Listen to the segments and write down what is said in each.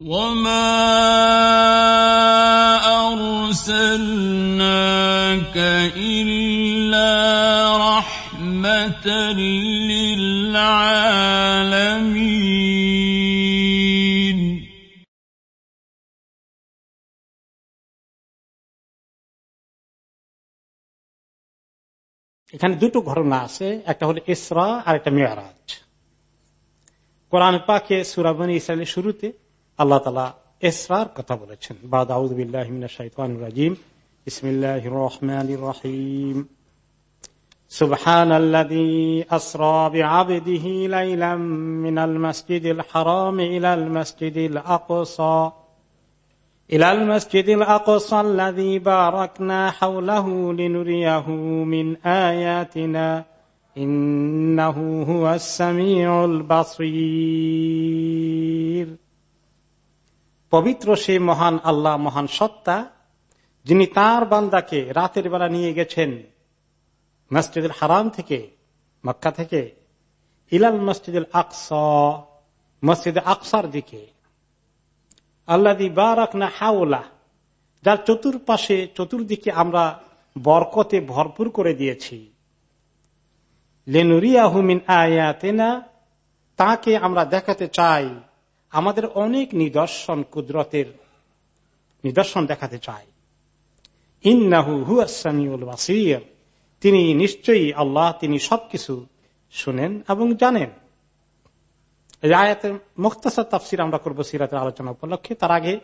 وما أرسلناك إلا رحمة للعالمين এখানে দুটো ঘটনা আছে একটা হলো ইসরা আর একটা মেয়ারাজ কোরআন পাকে সুরাবনী ইসরায়েলের শুরুতে আল্লাহ তালা ইসরার কথা বলেছেন বাদ আউদ্দিল্লাহিম ইসমিল্লাহ রহমান রহিম سبحان الذي أسرى بعبده ليلا من المسجد الحرام إلى المسجد الأقصى إلى المسجد الأقصى الذي باركنا حوله لنريه من آياتنا إنه هو السميع البصير পবিত্র সে মহান আল্লাহ, মহান সত্তা, যিনি তার বান্দাকে রাতের বেলা নিয়ে গেছেন মসজিদুল হারাম থেকে, মক্কা থেকে, ইলাল মসজিদুল আকস, মসজিদ আকসার দিকে। আল্লাদি বারাক না হাওলা, যার চতুর্পাশে, চতুর্দিকে আমরা বরকতে ভরপুর করে দিয়েছি। লেনুরিয়াহুমিন আয়াতেনা, তাকে আমরা দেখাতে চাই। আমাদের অনেক নিদর্শন কুদরতের নিদর্শন দেখাতে চাই ইন্নাহু হুয়াসামিউল বাসির। তিনি নিশ্চয়ই আল্লাহ, তিনি সবকিছু শুনেন এবং জানেন। আয়াতের মুক্তাসার তাফসির আমরা করব সিরাতের আলোচনা উপলক্ষে। তার আগে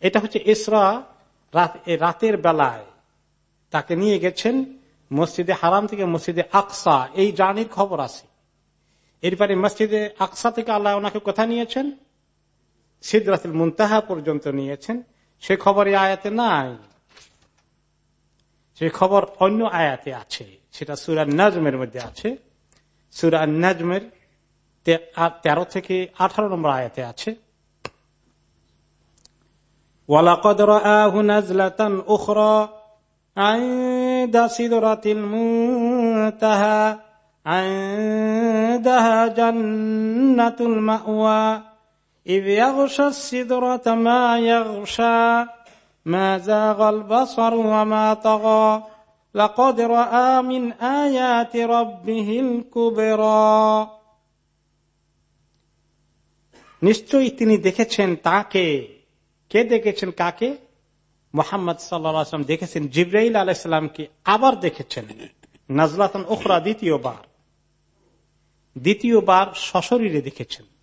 এটা হচ্ছে ইসরা রাতের বেলায় তাকে নিয়ে গেছেন মসজিদে হারাম থেকে মসজিদে আকসা। এই জার্নির খবর আছে। এরপরে মসজিদে আকসা থেকে আল্লাহ ওনাকে কোথায় নিয়েছেন? সিদ্ধাতুল মুন্তাহা পর্যন্ত নিয়েছেন। সে খবর আয়াতে নাই। সে খবর অন্য আয়াতে আছে। সেটা সুরা নাজমের মধ্যে আছে। সুরা নাজমের তেরো থেকে আঠারো নম্বর আয়াতে আছে। ওয়ালাকদ রাআহু নাজলাতান নিশ্চয়ই তিনি দেখেছেন তাকে। কে দেখেছেন কাকে? মোহাম্মদ সাল্লাম দেখেছেন, জিব্রাইল আলাইসাল্লামকে আবার দেখেছেন। নাজলাতন ওখরা দ্বিতীয়বার। দ্বিতীয়বার সশরীরে দেখেছেন।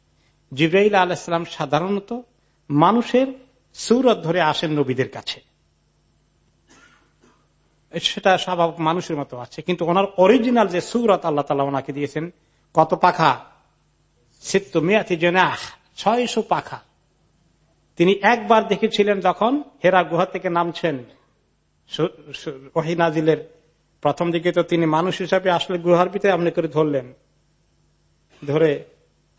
জিব্রাইল আলাইসাল্লাম সাধারণত মানুষের সৌরত ধরে আসেন নবীদের কাছে। সেটা স্বাভাবিক মানুষের মতো আছে, কিন্তু ওনার অরিজিনাল যে সৌরত আল্লাহ তালা ওনাকে দিয়েছেন, কত পাখা? সিত্ত মেয়াতি জেনাহ, ছয়শো পাখা। তিনি একবার দেখেছিলেন যখন হেরা গুহা থেকে নামছেন। ওহিনাজিলের প্রথম দিকে তো তিনি মানুষ হিসাবে আসলে গুহার ভিতরে আপনি করে ধরলেন। ধরে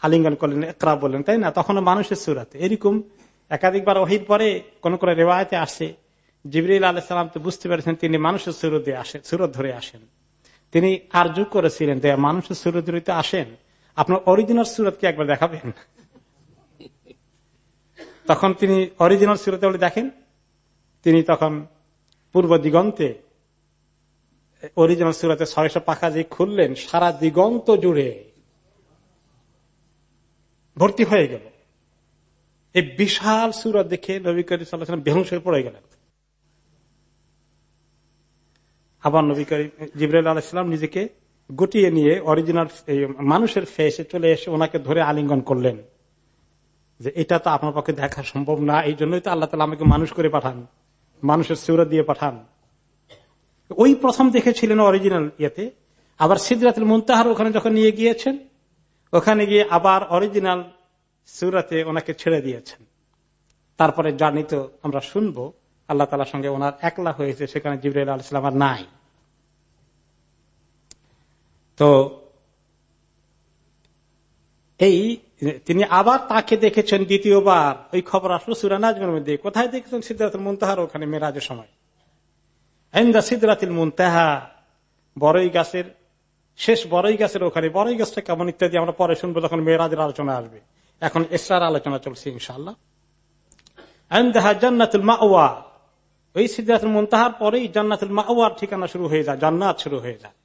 আলিঙ্গন করলেন একরা বললেন, তাই না? তখন মানুষের সুরাতে। এরকম একাধিকবার ওহির পরে কোন কোন রেওয়ায়তে আসে, জিবরিল আলাইসালাম তো বুঝতে পেরেছেন তিনি মানুষের সুরতে আসেন সুরত ধরে আসেন। তিনি আর যুগ করেছিলেন মানুষের সুরত ধরে আসেন। আপনার অরিজিনাল সুরতকে একবার দেখাবেন? তখন তিনি অরিজিনাল সুরতে বলে দেখেন, তিনি তখন পূর্ব দিগন্তে অরিজিনাল সুরতে ছয়শো পাখা যে খুললেন, সারা দিগন্ত জুড়ে। ভর্তি হয়ে গেল। এই বিশাল সুরত দেখে নবী করিম সাল্লাম বেহংস হয়ে পড়ে গেলেন। আবার নবী করিম জিবরাল আলাইসালাম নিজেকে গুটিয়ে নিয়ে অরিজিনাল মানুষের ফেসে চলে এসে ওনাকে ধরে আলিঙ্গন করলেন। যে এটা তো আপনার পক্ষে দেখা সম্ভব না, এই জন্যই তো আল্লাহ তালা আমাকে মানুষ করে পাঠান, মানুষের সুরত দিয়ে পাঠান। ওই প্রথম দেখেছিলেন অরিজিনাল ইয়েতে, আবার সিদ্ধাতুল মুন্তাহার ওখানে যখন নিয়ে গিয়েছেন, ওখানে গিয়ে আবার অরিজিনাল সুরাতে ওনাকে ছেড়ে দিয়েছেন। তারপরে জার্নি তো আমরা শুনব, আল্লাহ তালার সঙ্গে ওনার একলা হয়েছে, সেখানে জিবরাইল আলাইসালাম আর নাই। তো এই তিনি আবার তাকে দেখেছেন দ্বিতীয়বার। ওই খবর আসলো সুরানাজমের মধ্যে। কোথায় দেখেছেন? সিদ্ধার্থ মুন্তাহার, ওখানে মেরাজের সময়। মুন্তাহা বড়ই গাছের, শেষ বড়ই গাছের ওখানে। বড়ই গাছটা কেমন ইত্যাদি আমরা পরে শুনব যখন মেয়েরাজের আলোচনা আসবে। এখন এসরার আলোচনা চলছে ইনশাল্লাহ জান্নাতুল মাওয়া। ওই সিদ্ধাতুল মুনতাহার পরেই জান্নাতুল মাওয়ার ঠিকানা শুরু হয়ে যায়, জান্নাত শুরু হয়ে যায়।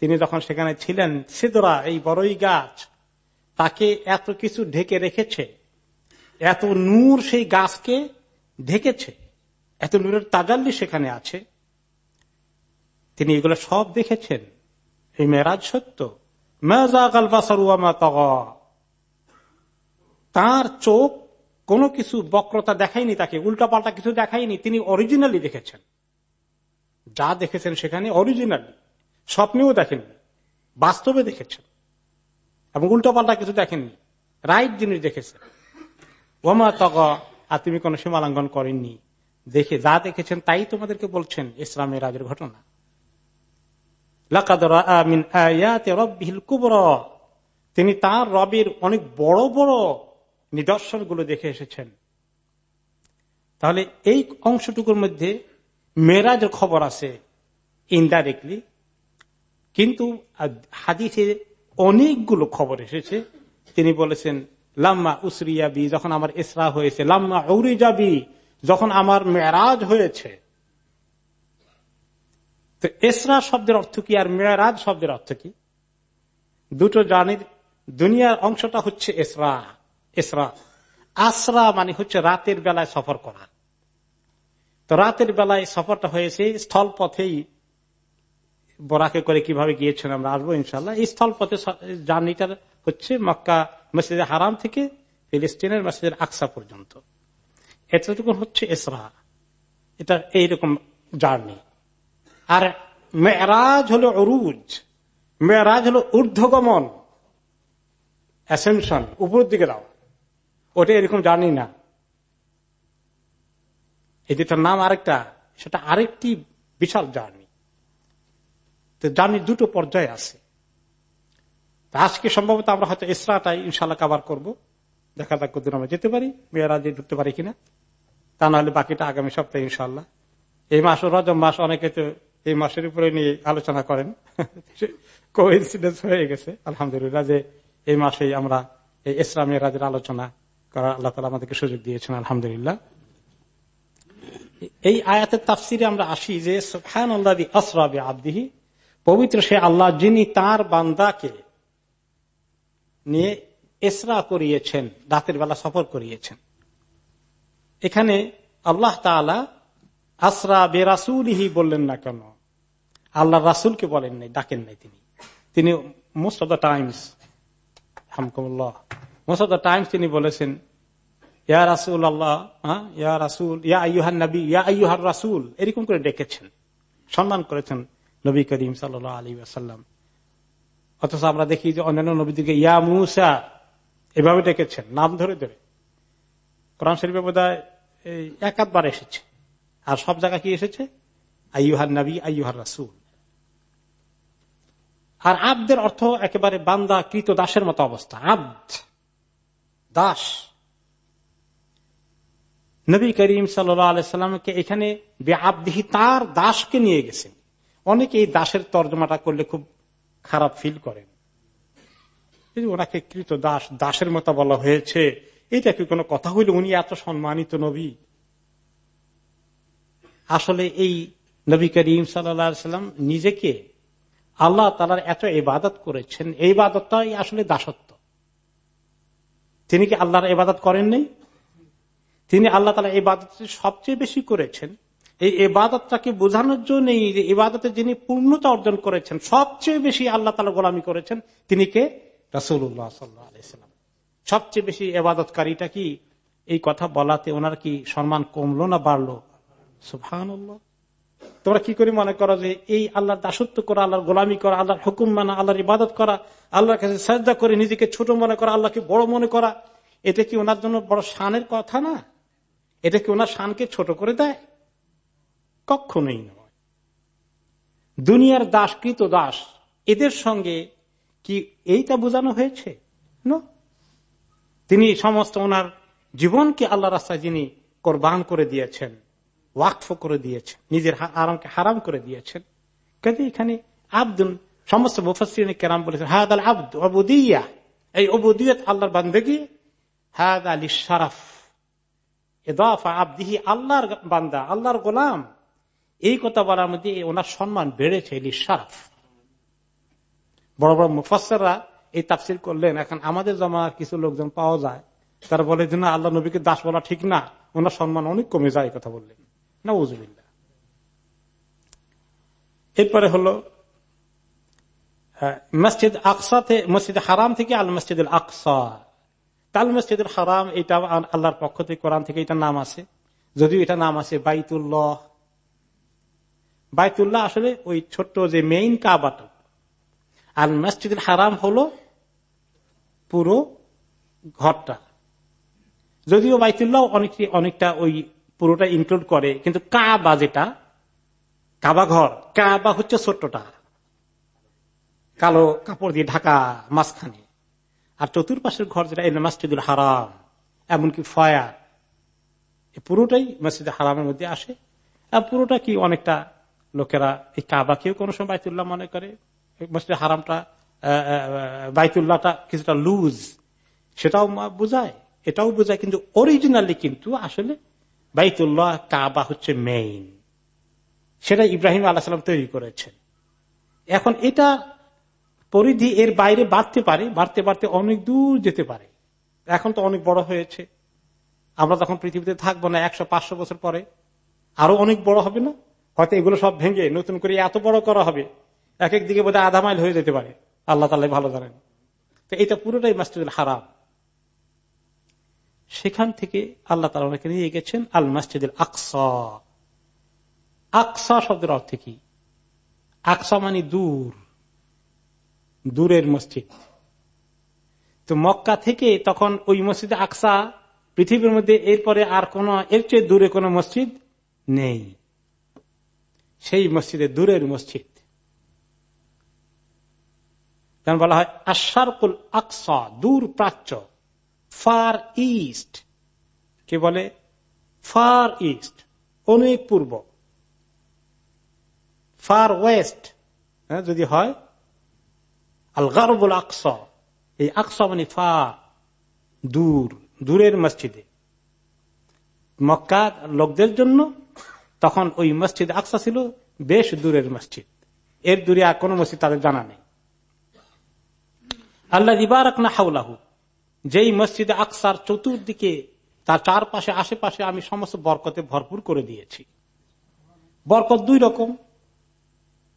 তিনি যখন সেখানে ছিলেন, সিদরা, এই বড়ই গাছ, তাকে এত কিছু ঢেকে রেখেছে, এত নূর সেই গাছকে ঢেকেছে, এত নূরের তাজাল্লি সেখানে আছে। তিনি এগুলো সব দেখেছেন। এই মেরাজ সত্য। তার চোখ কোনো কিছু বক্রতা দেখায়নি তাকে, উল্টাপাল্টা কিছু দেখায়নি, তিনি অরিজিনালি দেখেছেন। যা দেখেছেন সেখানে অরিজিনালি স্বপ্নেও দেখেননি, বাস্তবে দেখেছেন, এবং উল্টোপাল্টা কিছু দেখেননি রাইট জিনিস দেখেছেন। ওমা তগ, আর তুমি কোন সীমালঙ্ঘন করেননি। দেখে যা দেখেছেন তাই তোমাদেরকে বলছেন, ইসলামের রাজের ঘটনা। তিনি তার রবের অনেক বড় বড় নিদর্শনগুলো দেখে এসেছেন। তাহলে এই অংশটুকুর মধ্যে মেরাজের খবর আছে ইনডাইরেক্টলি কিন্তু হাদিসে অনেকগুলো খবর এসেছে। তিনি বলেছেন, লাম্মা উসরিয়াবি যখন আমার ইসরা হয়েছে, লাম্মা উরি যাবি যখন আমার মেরাজ হয়েছে তো এসরা শব্দের অর্থ কি আর মেয়ারাজ শব্দের অর্থ কি? দুটো জানির দুনিয়ার অংশটা হচ্ছে এসরা এসরা আসরা মানে হচ্ছে রাতের বেলায় সফর করা। তো রাতের বেলায় সফরটা হয়েছে স্থল পথেই বরাকে করে কীভাবে গিয়েছেন আমরা আসব ইনশাল্লাহ এই স্থল পথে জার্নিটা হচ্ছে মক্কা মসজিদের হারাম থেকে ফিলিস্তিনের মসজিদের আকসা পর্যন্ত। এতটুকু হচ্ছে এসরা এটা এইরকম জার্নি। আর মেয়েরাজ হলো অরুজ মেয়েরাজ হলো ঊর্ধ্বগমন অ্যাসেনশন উপর দিকে দাও ওটা এরকম জানি না। এই যেটার নাম আরেকটা, সেটা আরেকটি বিশাল জার্নি। তো জার্নির দুটো পর্যায়ে আছে। আজকে সম্ভবত আমরা হয়তো ইসরাটাই ইনশাল্লাহ কাবার করব। দেখা যাক কদিন আমরা যেতে পারি মেয়েরাজে ঢুকতে পারি কিনা। তা নাহলে বাকিটা আগামী সপ্তাহে ইনশাল্লাহ এই মাস রজম মাস, অনেকে তো এই মাসের উপরে নিয়ে আলোচনা করেন। কোইন্সিডেন্স হয়ে গেছে, আলহামদুলিল্লাহ, যে এই মাসেই আমরা এই ইসলামী রাজের আলোচনা করার আল্লাহ তালা আমাদেরকে সুযোগ দিয়েছেন, আলহামদুলিল্লাহ। এই আয়াতের তাফসিরে আমরা আসি যে সুফান আল্লাহ আসরাবি আব্দিহি পবিত্র সে আল্লাহ যিনি তার বান্দাকে নিয়ে এসরা করিয়েছেন, রাতের বেলা সফর করিয়েছেন। এখানে আল্লাহ তালা আসরা বেরাসুলহি বললেন না কেন? আল্লাহ রাসুলকে বলেন নাই, ডাকেন নাই তিনি। তিনি মোস্ট অব দ্য টাইমস হামকুল্লাহ মোস্ট অব দ্য টাইমস তিনি বলেছেন, ইয়া রাসুল আল্লাহ ইয়া রাসুল, ইয়া আইহার নবী, ইয়া আইহার রাসুল এরকম করে ডেকেছেন, সম্মান করেছেন নবী করিম সাল আলী আসাল্লাম অথচ আমরা দেখি যে অন্যান্য নবীদেরকে, ইয়া মুসা এভাবে ডেকেছেন, নাম ধরে ধরে। কোরআন শরীফে বোধ হয় একাধবার এসেছে। আর সব জায়গায় কি এসেছে? আইহার নবী আইহার রাসুল আর আব্দের অর্থ একেবারে বান্দা কৃত দাসের মতো অবস্থা। আব্দ। দাস। নবী করিম সাল্লামকে এখানে আবদিহি তার দাসকে নিয়ে গেছেন। অনেকে এই দাসের তর্জমাটা করলে খুব খারাপ ফিল করেন। ওনাকে কৃত দাস, দাসের মতো বলা হয়েছে, এটা কি কোনো কথা হইলে? উনি এত সম্মানিত নবী। আসলে এই নবী করিম সাল্লাম নিজেকে আল্লাহ তালার এত ইবাদত করেছেন, এই বাদতটাই আসলে দাসত্ব। তিনি কি আল্লাহর ইবাদত করেন নেই? তিনি আল্লাহ তালা ইবাদত সবচেয়ে বেশি করেছেন। এই এবাদতটাকে বোঝানোর জন্য ইবাদতে যিনি পূর্ণতা অর্জন করেছেন, সবচেয়ে বেশি আল্লাহ তালা গোলামি করেছেন, তিনি কে? রাসুল্লাহ সাল্লাম। সবচেয়ে বেশি এবাদতকারীটা কি? এই কথা বলাতে ওনার কি সম্মান কমলো না বাড়লো? সুফান তোমরা কি করে মনে করো যে এই আল্লাহর দাসত্ব করা, আল্লাহর গোলামি করা, আল্লাহর হুকুম মানা, আল্লাহর ইবাদত করা, আল্লাহর কাছে শ্রদ্ধা করে নিজেকে ছোট মনে করা, আল্লাহকে বড় মনে করা, এটা কি ওনার জন্য বড় শানের কথা না? এটা কি ওনার শানকে ছোট করে দেয়? কখনোই নয় দুনিয়ার দাস কৃত দাস, এদের সঙ্গে কি এইটা বোঝানো হয়েছে? তিনি সমস্ত ওনার জীবনকে আল্লাহ রাস্তায় যিনি কোরবান করে দিয়েছেন। ওয়াকফ করে দিয়েছেন, নিজের আরামকে হারাম করে দিয়েছেন। কাজে এখানে আব্দুল, সমস্ত মুফাসিন কেরাম বলেছেন হাদ আল আব্দ অবুদিয়া এই অবুদিয়ত আল্লাহর বান্দেগি, হাদ আলী শারাফ এদাফা আবদিহি আল্লাহর বান্দা, আল্লাহর গোলাম। এই কথা বলার মধ্যে ওনার সম্মান বেড়েছে এলি শারাফ বড় বড় মুফাসরা এই তাফসির করলেন, এখন আমাদের জমার কিছু লোকজন পাওয়া যায়, তারা বলে যে, না, আল্লাহ নবীকে দাস বলা ঠিক না। ওনার সম্মান অনেক কমে যায় কথা বললেন এরপরে হলো মসজিদ আকসাতে মসজিদ হারাম থেকে আল মসজিদ আকসা। তাল মসজিদুল হারাম, এটা আল্লাহর পক্ষ থেকে, কোরআন থেকে এটা নাম আছে। যদিও এটা নাম আছে বাইতুল্লাহ। বাইতুল্লাহ আসলে ওই ছোট্ট যে মেইন কাবাটা। আল মসজিদুল হারাম হলো পুরো ঘরটা। যদিও বাইতুল্লাহ অনেক অনেকটা ওই পুরোটা ইনক্লুড করে, কিন্তু কাবা যেটা, কাবা ঘর, কাবা হচ্ছে ছোট্টটা। কালো কাপড় দিয়ে ঢাকা মাঝখানে। আর চতুর্পাশের ঘর যেটা এল মসজিদুল হারাম, এমনকি ফয়ার। পুরোটাই মসজিদ হারামের মধ্যে আসে। আর পুরোটা কি অনেকটা লোকেরা এই কাবাকেও কোনো সময় বাইতুল্লাহ মনে করে। মসজিদ হারামটা বাইতুল্লাহটা কিছুটা লুজ সেটাও বোঝায়, এটাও বোঝায়, কিন্তু অরিজিনালি কিন্তু আসলে বাইতুল্লাহ কাবা হচ্ছে মেইন সেটা ইব্রাহিম আল্লাহ সাল্লাম তৈরি করেছেন। এখন এটা পরিধি এর বাইরে বাড়তে পারে, বাড়তে বাড়তে অনেক দূর যেতে পারে। এখন তো অনেক বড় হয়েছে। আমরা তখন পৃথিবীতে থাকব না একশো পাঁচশো বছর পরে। আরও অনেক বড় হবে না? হয়তো এগুলো সব ভেঙে নতুন করে এত বড় করা হবে। এক এক দিকে বোধহয় আধা মাইল হয়ে যেতে পারে। আল্লাহ তাল্লাহ ভালো জানেন। তো এটা পুরোটাই মসজিদুল হারাম। সেখান থেকে আল্লাহ তালা ওনাকে নিয়ে গেছেন আল মসজিদুল আকসা। আকসা শব্দের অর্থ কি? আকসা মানে দূর। দূরের মসজিদ। তো মক্কা থেকে তখন ওই মসজিদে আকসা, পৃথিবীর মধ্যে এরপরে আর কোন, এর চেয়ে দূরে কোন মসজিদ নেই। সেই মসজিদে দূরের মসজিদ। বলা হয় আশারকুল আকসা, দূর প্রাচ্য। Fur east. কে বলে? ফার ইস্ট, অনেক পূর্ব। ফার ওয়েস্ট হ্যাঁ যদি হয় আল গারবুল আকসা। এই আকসা মানে ফার, দূর, দূরের মসজিদে। মক্কা লোকদের জন্য তখন ওই মসজিদ আকসা ছিল বেশ দূরের মসজিদ। এর দূরে আর কোন মসজিদ তাদের জানা নেই। আল্লাহ ইবারক না হাউলাহু যেই মসজিদে আকসার চতুর্দিকে তার চারপাশে, আশেপাশে আমি সমস্ত বরকতে ভরপুর করে দিয়েছি। বরকত দুই রকম।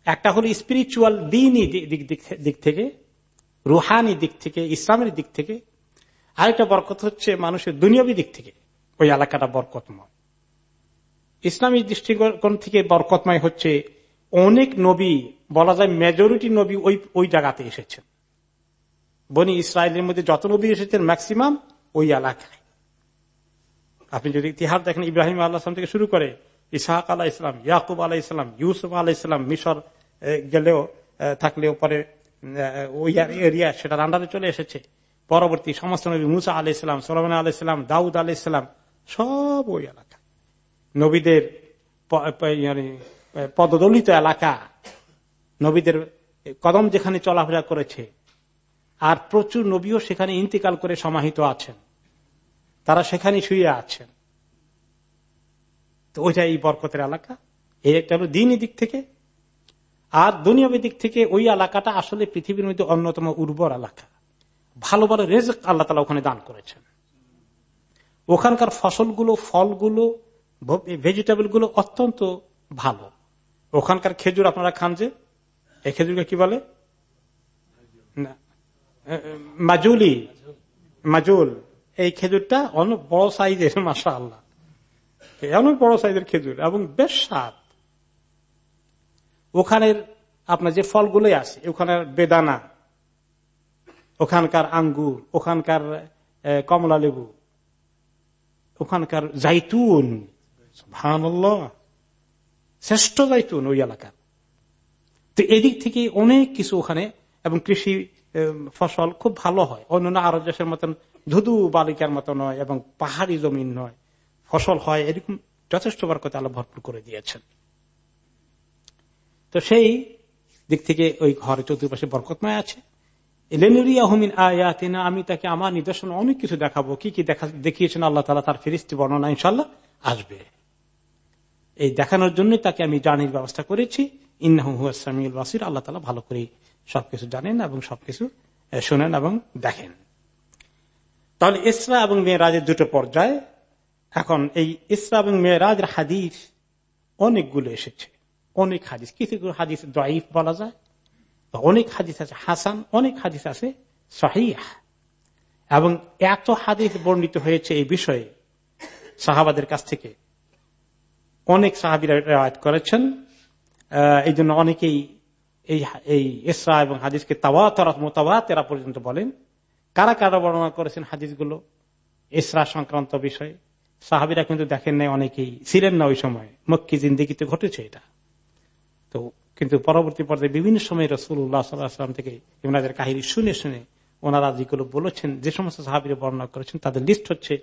একটা হলো স্পিরিচুয়াল দিনই দিক থেকে, রুহানি দিক থেকে, ইসলামের দিক থেকে। আরেকটা বরকত হচ্ছে মানুষের দুনিয়াবী দিক থেকে। ওই এলাকাটা বরকতময়। ইসলামী দৃষ্টিকোণ থেকে বরকতময় হচ্ছে অনেক নবী, বলা যায় মেজরিটি নবী ওই ওই জায়গাতে এসেছেন। বনি ইসরায়েলের মধ্যে যত নবী এসেছেন ম্যাক্সিমাম ওই এলাকায়। আপনি যদি ইতিহাস দেখেন, ইব্রাহিম আল্লাহ থেকে শুরু করে ইসাহাক আলাহ ইসলাম ইয়াকুব আলাহ ইসলাম ইউসুফ আলাহ ইসলাম মিশর গেলেও থাকলেও পরে ওই এরিয়া সেটার আন্ডারে চলে এসেছে। পরবর্তী সমস্ত নবী মুসা আলি ইসলাম সোলামান আলি ইসলাম দাউদ আলি ইসলাম সব ওই এলাকা। নবীদের পদদলিত এলাকা। নবীদের কদম যেখানে চলাফেরা করেছে আর প্রচুর নবীও সেখানে ইন্তিকাল করে সমাহিত আছেন। তারা সেখানে শুয়ে আছেন। তো ওইটা এই বরকতের এলাকা। এই একটা হলো দিনই দিক থেকে। আর দুনিয়াবী দিক থেকে ওই এলাকাটা আসলে পৃথিবীর মধ্যে অন্যতম উর্বর এলাকা। ভালো ভালো রেজক আল্লাহ তালা ওখানে দান করেছেন। ওখানকার ফসলগুলো, ফলগুলো ভেজিটেবলগুলো অত্যন্ত ভালো। ওখানকার খেজুর আপনারা খান যে, এই খেজুরকে কি বলে? মাজুলি, মাজুল। এই খেজুরটা অনেক বড় সাইজের মাসা আল্লাহ অনেক বড় সাইজের খেজুর এবং বেশ স্বাদ। ওখানের আপনার যে ফলগুলো আছে, ওখানের বেদানা, ওখানকার আঙ্গুর, ওখানকার কমলা লেবু, ওখানকার জাইতুন শ্রেষ্ঠ জাইতুন ওই এলাকার। তো এদিক থেকে অনেক কিছু ওখানে এবং কৃষি ফসল খুব ভালো হয়। অন্যান্য আরব দেশের মতন ধুধু বালিকার মতো নয় এবং পাহাড়ি জমিন নয়। ফসল হয়, এরকম যথেষ্ট বার কথা আলো ভরপুর করে দিয়েছেন। তো সেই দিক থেকে ওই ঘরে চতুর্পাশে বরকতময় আছে। আমি তাকে আমার নিদর্শন অনেক কিছু দেখাবো। কি কি দেখা, দেখিয়েছেন আল্লাহ তালা তার ফিরিস্তি বর্ণনা ইনশাল্লাহ আসবে। এই দেখানোর জন্য তাকে আমি জানির ব্যবস্থা করেছি। ইন্নাহুসামিউল বাসির, আল্লাহ তালা ভালো করে সবকিছু জানেন এবং সবকিছু শোনেন এবং দেখেন। তাহলে ইসরা এবং মেয়েরাজের দুটো পর্যায়ে। এখন এই ইসরা এবং মেয়েরাজের হাদিস অনেকগুলো এসেছে। অনেক হাদিস। কিছু হাদিস দয়ীফ বলা যায়। অনেক হাদিস আছে হাসান, অনেক হাদিস আছে সাহিহ। এবং এত হাদিস বর্ণিত হয়েছে এই বিষয়ে সাহাবাদের কাছ থেকে। অনেক সাহাবিরা করেছেন। এই জন্য অনেকেই এই এই ইসরা এবং হাদিসকে তাওয়া তরা মোতাবা তেরা পর্যন্ত বলেন। কারা কারা বর্ণনা করেছেন হাদিসগুলো? ইসরা সংক্রান্ত বিষয়ে। সাহাবিরা কিন্তু দেখেন নাই, অনেকেই ছিলেন না ওই সময়। মক্কি জিন্দিগিতে ঘটেছে এটা। তো কিন্তু পরবর্তী পর্যায়ে বিভিন্ন সময় রসুল্লাহ সাল্লাহাম থেকে ইমরাজের কাহিনী শুনে শুনে ওনারা যেগুলো বলেছেন, যে সমস্ত সাহাবিরা বর্ণনা করেছেন, তাদের লিস্ট হচ্ছে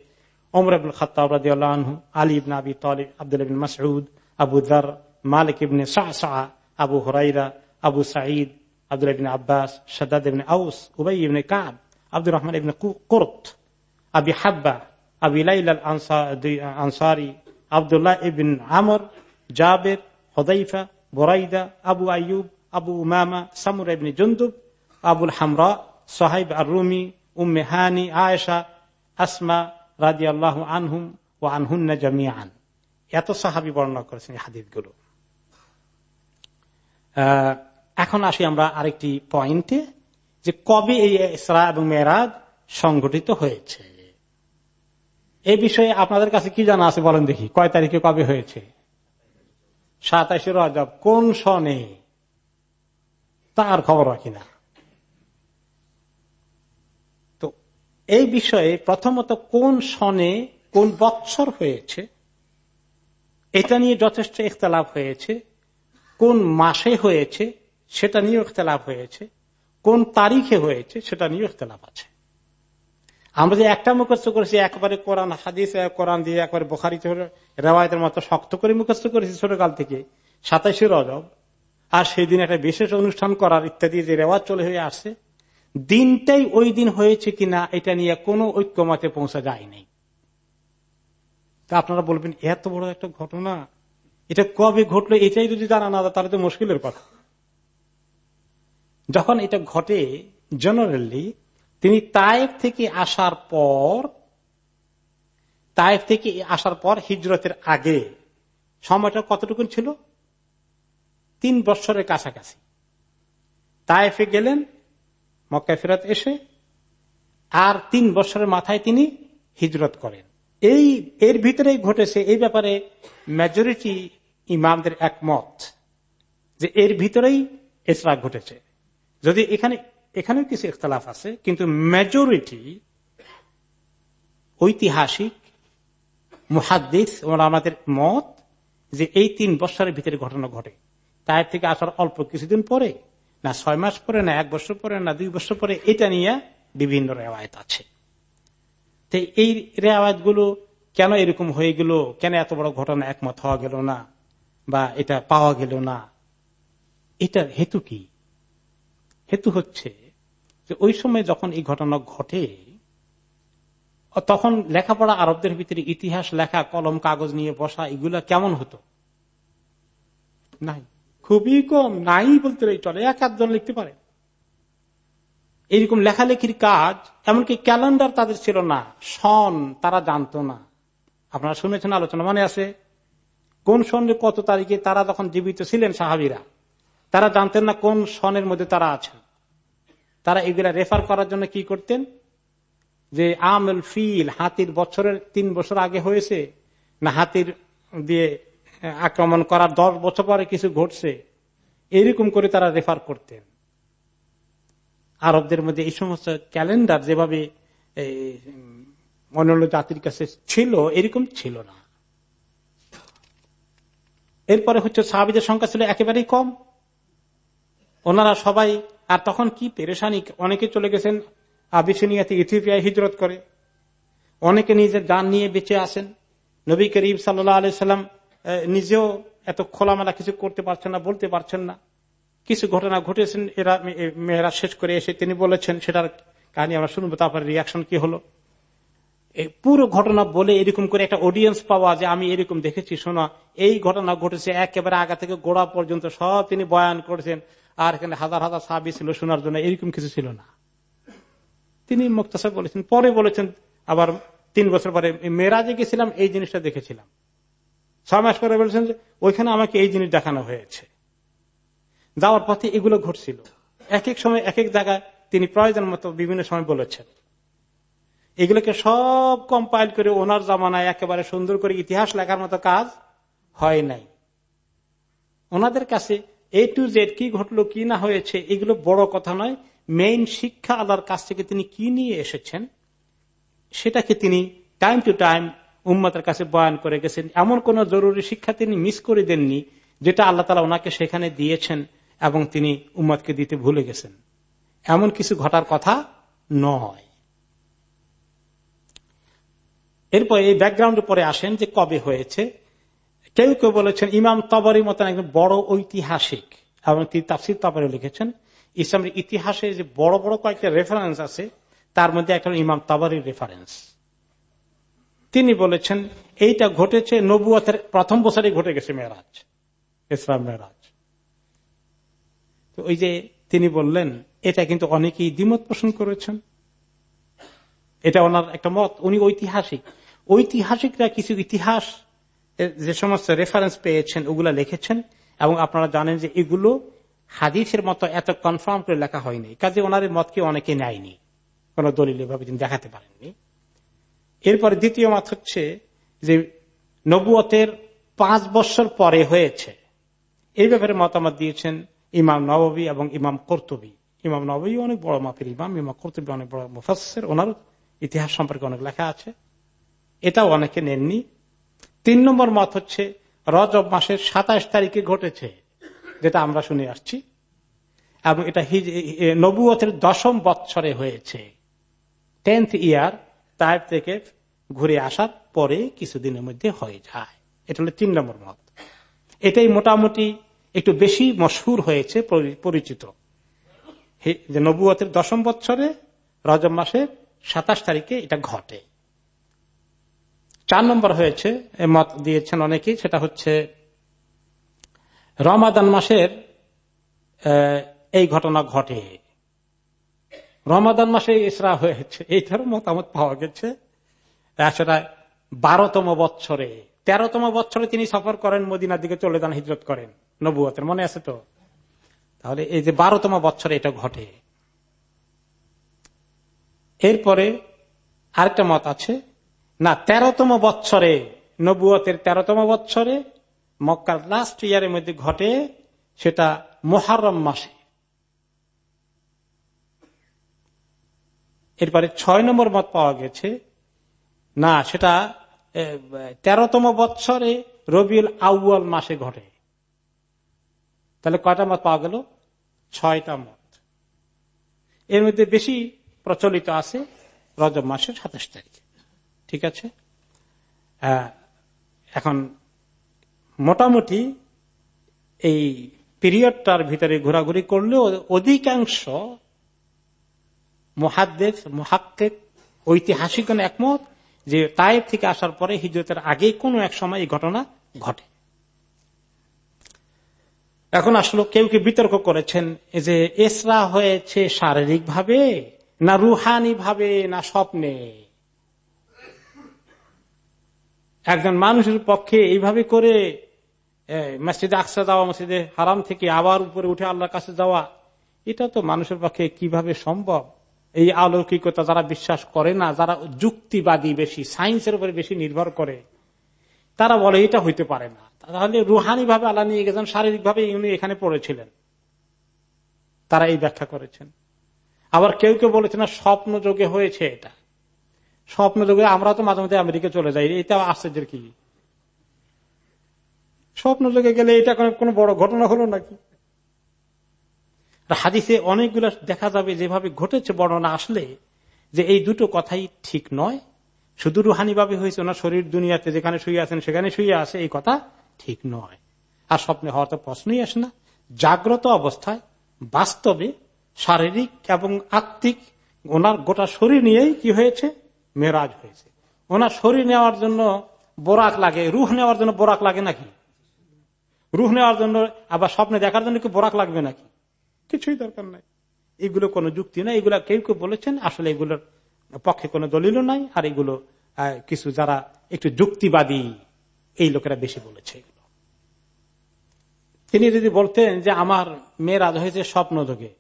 ওমর আবুল খতাব আনহু, আলী ইবন আবি তালিব আব্দুল মাসউদ, আবু দার, মালিক ইবনে শাহ শাহ আবু হরাইরা আবু সাঈদ আব্দুল ইবিন আব্বাস সাদ্দাদ ইবিন আউস উবাই ইবনে কাব আব্দুর রহমান ইবনে কুরত আবি হাব্বা আবি লাইল আনসারি আবদুল্লাহ ইবিন আমর জাবের হদাইফা বোরাইদা আবু আয়ুব আবু উমামা সামুর ইবনে জন্দুব আবুল হামরা সোহাইব আর রুমি উম্মে হানি আয়েশা আসমা রাজি আল্লাহ আনহুম ও আনহুন্না জামিয়ান এত সাহাবি বর্ণনা করেছেন হাদিসগুলো এখন আসি আমরা আরেকটি পয়েন্টে, যে কবে এই ইসরা এবং মেয়েরাজ সংগঠিত হয়েছে। এই বিষয়ে আপনাদের কাছে কি জানা আছে বলেন দেখি, কয় তারিখে কবে হয়েছে? সাতাইশে রজব, কোন সনে তার খবর রাখি না তো এই বিষয়ে প্রথমত কোন সনে কোন বৎসর হয়েছে? এটা নিয়ে যথেষ্ট ইখতলাফ হয়েছে। কোন মাসে হয়েছে? সেটা নিয়ে ইখতলাফ হয়েছে। কোন তারিখে হয়েছে সেটা নিয়ে ইখতলাফ আছে। আমরা যে একটা মুখস্থ করেছি, একবারে কোরআন, হাদিস কোরআন দিয়ে একবারে বোখারি রেওয়ায়তের মতো শক্ত করে মুখস্থ করেছি ছোটকাল থেকে। সাতাশে রজব। আর সেই দিন একটা বিশেষ অনুষ্ঠান করার ইত্যাদি যে রেওয়াজ চলে হয়ে আসছে। দিনটাই ওই দিন হয়েছে কিনা এটা নিয়ে কোনো ঐক্যমতে পৌঁছা যায়নি। তা আপনারা বলবেন, এত বড় একটা ঘটনা? এটা কবে ঘটলো এটাই যদি জানা না তাহলে তো মুশকিলের কথা। যখন এটা ঘটে জেনারেলি তিনি তায়েব থেকে আসার পর তায়েব থেকে আসার পর হিজরতের আগে সময়টা কতটুকু ছিল? তিন বছরের কাছাকাছি। তায়েফে গেলেন, মক্কায় ফেরত এসে, আর তিন বছরের মাথায় তিনি হিজরত করেন। এই, এর ভিতরেই ঘটেছে, এই ব্যাপারে মেজরিটি ইমামদের একমত যে এর ভিতরেই এসরা ঘটেছে। যদি এখানে, এখানেও কিছু ইখতলাফ আছে, কিন্তু মেজরিটি ঐতিহাসিক মুহাদ্দিস আমাদের মত যে এই তিন বছরের ভিতরে ঘটনা ঘটে। তার থেকে আসার অল্প কিছুদিন পরে, না ছয় মাস পরে, না এক বছর পরে, না দুই বছর পরে, এটা নিয়ে বিভিন্ন রেওয়ায়ত আছে। তো এই রেওয়ায়তগুলো কেন এরকম হয়ে গেল? কেন এত বড় ঘটনা একমত হওয়া গেল না? বা এটা পাওয়া গেল না? এটার হেতু কি? হেতু হচ্ছে যে ওই সময় যখন এই ঘটনা ঘটে, তখন লেখাপড়া আরবদের ভিতরে ইতিহাস, লেখা, কলম, কাগজ নিয়ে বসা, এগুলা কেমন হতো? নাই। খুবই কম। নাই বলতে চলে। এক একজন লিখতে পারে। এইরকম লেখালেখির কাজ, এমনকি ক্যালেন্ডার তাদের ছিল না। সন তারা জানতো না। আপনারা শুনেছেন আলোচনা, মনে আছে? কোন সনের কত তারিখে তারা যখন জীবিত ছিলেন সাহাবিরা, তারা জানতেন না কোন সনের মধ্যে তারা আছেন তারা এগুলা রেফার করার জন্য কি করতেন? যে আমল ফিল, হাতির বছরের তিন বছর আগে হয়েছে না হাতির দিয়ে আক্রমণ করার দশ বছর পরে কিছু ঘটছে? এরকম করে তারা রেফার করতেন। আরবদের মধ্যে এই সমস্ত ক্যালেন্ডার যেভাবে অন্যান্য জাতির কাছে ছিল, এরকম ছিল না। এরপরে হচ্ছে সাহাবিদের সংখ্যা ছিল একেবারেই কম। ওনারা সবাই আর তখন কি পেরেশানি? অনেকে চলে গেছেন, আবিসিনিয়াতে ইথিওপিয়ায় হিজরত করে। অনেকে নিজের গান নিয়ে বেঁচে আসেন। নবী করিম সাল্লাহ আলি সাল্লাম নিজেও এত খোলামেলা কিছু করতে পারছেন না, বলতে পারছেন না। কিছু ঘটনা ঘটেছেন, এরা মেয়েরা শেষ করে এসে তিনি বলেছেন, সেটার কাহিনী আমরা শুনব, তারপরে রিয়াকশন কি হলো। পুরো ঘটনা বলে এরকম করে একটা অডিয়েন্স পাওয়া যে আমি এরকম দেখেছি, শোনা। এই ঘটনা ঘটেছে একেবারে আগা থেকে গোড়া পর্যন্ত, সব তিনি বয়ান করেছেন। আর এখানে হাজার হাজার সাবি ছিল শোনার জন্য, এরকম কিছু ছিল না। তিনি মুক্তাসা বলেছেন, পরে বলেছেন, আবার তিন বছর পরে মেয়েরাজে গেছিলাম, এই জিনিসটা দেখেছিলাম। ছয় মাস পরে বলেছেন যে, ওইখানে আমাকে এই জিনিস দেখানো হয়েছে। যাওয়ার পথে এগুলো ঘটছিল। এক এক সময়, এক এক জায়গায় তিনি প্রয়োজন মতো বিভিন্ন সময় বলেছেন। এগুলোকে সব কম্পাইল করে ওনার জামানায় একেবারে সুন্দর করে ইতিহাস লেখার মতো কাজ হয় নাই। ওনাদের কাছে এ টু জেড কি ঘটলো, কি না হয়েছে, এগুলো বড় কথা নয়। মেইন শিক্ষা আল্লাহর কাছ থেকে তিনি কি নিয়ে এসেছেন, সেটাকে তিনি টাইম টু টাইম উম্মতের কাছে বয়ান করে গেছেন। এমন কোন জরুরি শিক্ষা তিনি মিস করে দেননি, যেটা আল্লাহ তালা ওনাকে সেখানে দিয়েছেন এবং তিনি উম্মতকে দিতে ভুলে গেছেন। এমন কিছু ঘটার কথা নয়। এরপর এই ব্যাকগ্রাউন্ডে পরে আসেন যে কবে হয়েছে। কেউ কেউ বলেছেন ইমাম তবরের মতন একজন বড় ঐতিহাসিক, এবং তিনি তাফসির তবরে লিখেছেন। ইসলামের ইতিহাসে যে বড় বড় কয়েকটা রেফারেন্স আছে, তার মধ্যে একটা ইমাম তাবারির রেফারেন্স তিনি বলেছেন, এইটা ঘটেছে নবুয়াতের প্রথম বছরে ঘটে গেছে মেয়েরাজ, ইসলাম মেয়েরাজ। ওই যে তিনি বললেন, এটা কিন্তু অনেকেই দ্বিমত পোষণ করেছেন। এটা ওনার একটা মত, উনি ঐতিহাসিক। ঐতিহাসিকরা কিছু ইতিহাস যে সমস্ত রেফারেন্স পেয়েছেন, ওগুলা লিখেছেন, এবং আপনারা জানেন যে এগুলো হাদিসের মতো এত কনফার্ম করে লেখা হয়নি। কাজে ওনার মতকে অনেকে নেয়নি। কোন দলিল ভাবে তিনি দেখাতে পারেননি। এরপরে দ্বিতীয় মত হচ্ছে যে নবুয়তের পাঁচ বছর পরে হয়েছে। এই ব্যাপারে মতামত দিয়েছেন ইমাম নবী এবং ইমাম কর্তবী। ইমাম নবী অনেক বড় মাপের ইমাম ইমাম কর্তবী অনেক বড় মুফাসের ওনার ইতিহাস সম্পর্কে অনেক লেখা আছে। এটাও অনেকে নেননি। তিন নম্বর মত হচ্ছে, রজব মাসের সাতাশ তারিখে ঘটেছে, যেটা আমরা শুনে আসছি। এবং এটা নবুয়তের দশম বৎসরে হয়েছে। টেন্থ ইয়ার তাইফ থেকে ঘুরে আসার পরে কিছুদিনের মধ্যে হয়ে যায়। এটা হলো তিন নম্বর মত। এটাই মোটামুটি একটু বেশি মশহুর হয়েছে পরিচিত। নবুয়তের দশম বৎসরে রজব মাসের সাতাশ তারিখে এটা ঘটে। চার নম্বর হয়েছে মত দিয়েছেন অনেকেই, সেটা হচ্ছে রমাদান মাসের এই ঘটনা ঘটে। রমাদান মাসে ইসরা হয়েছে, এই ধর মতামত পাওয়া গেছে। সেটা বারোতম বৎসরে, তেরোতম বৎসরে তিনি সফর করেন মদিনার দিকে চলে যান, হিজরত করেন নবুয়তের, মনে আছে তো? তাহলে এই যে বারোতম বৎসরে এটা ঘটে। এরপরে আরেকটা মত আছে না, তেরোতম বৎসরে, নবুয়তের তেরোতম বৎসরে মক্কার লাস্ট ইয়ারের মধ্যে ঘটে সেটা মোহারম মাসে। এরপরে ছয় নম্বর মত পাওয়া গেছে। না, সেটা তেরোতম বৎসরে রবিউল আউয়াল মাসে ঘটে। তাহলে কয়টা মত পাওয়া গেল? ছয়টা মত। এর মধ্যে বেশি প্রচলিত আছে রজব মাসের সাতাশ তারিখে। ঠিক আছে? এখন মোটামুটি এই পিরিয়ডটার ভিতরে ঘোরাঘুরি করলেও অধিকাংশ মহাদ্দেশ মহাক্কেক ঐতিহাসিক একমত যে তায়েব থেকে আসার পরে হিজরতের আগে কোনো এক সময় এই ঘটনা ঘটে। এখন আসলে কেউ কেউ বিতর্ক করেছেন যে এসরা হয়েছে শারীরিক ভাবে না রুহানি ভাবে না স্বপ্নে? একজন মানুষের পক্ষে এইভাবে করে মসজিদে আকসা যাওয়া, মসজিদে হারাম থেকে আবার উপরে উঠে আল্লাহর কাছে যাওয়া, এটা তো মানুষের পক্ষে কীভাবে সম্ভব? এই আলৌকিকতা যারা বিশ্বাস করে না, যারা যুক্তিবাদী বেশি, সায়েন্সের উপরে বেশি নির্ভর করে, তারা বলে এটা হইতে পারে না। তাহলে রুহানি ভাবে আল্লাহ নিয়ে গেছেন শারীরিক ভাবে উনি এখানে পড়েছিলেন। তারা এই ব্যাখ্যা করেছেন। আবার কেউ কেউ বলেছেন স্বপ্ন যোগে হয়েছে এটা। স্বপ্ন যোগে আমরা তো মাঝে মাঝে আমেরিকা চলে যাই, এটা আশ্চর্যের কি? স্বপ্ন যোগে গেলে এটা কোনো বড় ঘটনা হলো নাকি? হাদিসে অনেকগুলো দেখা যাবে যেভাবে ঘটেছে বর্ণনা আসলে যে এই দুটো কথাই ঠিক নয়। শুধু রুহানি ভাবে হয়েছে ওনার শরীর দুনিয়াতে যেখানে শুয়ে আছেন সেখানে শুয়ে আসে এই কথা ঠিক নয়। আর স্বপ্নে হওয়ার তো প্রশ্নই আসে না। জাগ্রত অবস্থায়, বাস্তবে, শারীরিক এবং আত্মিক ওনার গোটা শরীর নিয়েই কি হয়েছে? মেরাজ হয়েছে। ওনার শরীর নেওয়ার জন্য বোরাক লাগে, রুহ নেওয়ার জন্য বোরাক লাগে নাকি? রুহ নেওয়ার জন্য আবার স্বপ্নে দেখার জন্য কি বোরাক লাগবে নাকি? কিছুই দরকার নাই। এগুলো কোনো যুক্তি নাই, এগুলো কেউ কেউ বলেছেন, আসলে এগুলোর পক্ষে কোনো দলিল নাই, আর এগুলো কিছু যারা একটু যুক্তিবাদী, এই লোকেরা বেশি বলেছে এগুলো। তিনি যদি বলতেন যে আমার মেয়ের আজ হয়েছে স্বপ্ন যোগে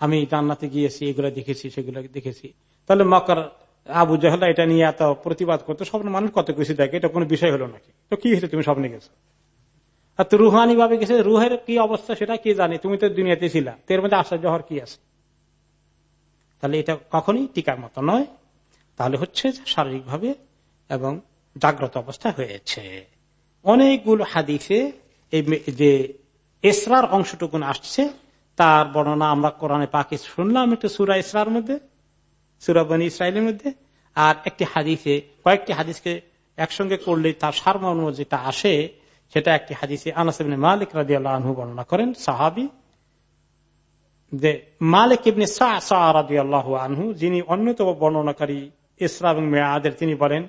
আমি জান্নাতে গিয়েছি, এগুলো দেখেছি, সেগুলো দেখেছি, তাহলে মকর আবু জাহলা, এটা নিয়ে এত প্রতিবাদ করতো, স্বপ্ন মানুষ কত কিছু দেখে, এটা কোনো বিষয় হলো নাকি? তো কি হয়েছে, তুমি স্বপ্নে গেছো? আর তো রুহানি ভাবে গেছে, রুহের কি অবস্থা সেটা কি জানি? তুমি তো দুনিয়াতে ছিলা এর মধ্যে আশ্চর্য হওয়ার কি আছে? তাহলে এটা কখনই টিকার মতো নয়। তাহলে হচ্ছে শারীরিকভাবে এবং জাগ্রত অবস্থা হয়েছে। অনেকগুলো এই যে এসরার অংশটুকুন আসছে, তার বর্ণনা আমরা কোরআনে পাকি শুনলাম একটু সুরা ইসরার মধ্যে। সুরাবনী ইসরায়েলের মধ্যে। আর একটি হাদিসে, কয়েকটি হাদিসকে একসঙ্গে করলে তার সারমর্ম যেটা আসে, সেটা একটি হাদিসে আনাসিবিন মালিক রাজি আনহু বর্ণনা করেন, সাহাবি, যে মালিক ইবনে আল্লাহ আনহু, যিনি অন্যতম বর্ণনাকারী ইসরা এবং মেয়াদের, তিনি বলেন,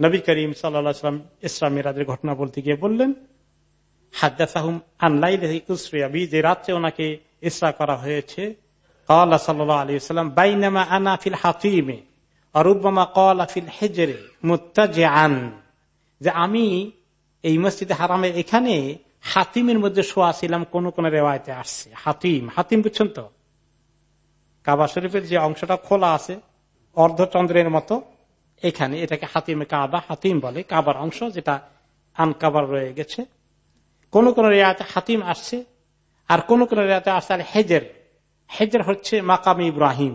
নবী করিম সাল্লাম ইসরা মেরাদের ঘটনা বলতে গিয়ে বললেন, হাদ্দাসাহুম আনলাইবি যে রাত্রে ওনাকে ইসরা করা হয়েছে قال صلى الله عليه وسلم بينما انا في الحطيم وربما قال في الحجر متجعا যে আমি এই মসজিদে হারামের এখানে হাতিমের মধ্যে শোয়া ছিলাম কোন কোন রেওয়ায়তে আসছে হাতিম হাতিম বুঝছেন তো কাবা শরীফের যে অংশটা খোলা আছে অর্ধচন্দ্রের মতো এখানে এটাকে হাতিমে কাবা হাতিম বলে কাবার অংশ যেটা আনকাবার রয়ে গেছে কোন কোন রেয়াতে হাতিম আসছে আর কোন কোন রেয়াতে আসছে আর হেজের হেজের হচ্ছে মাকামি ইব্রাহিম।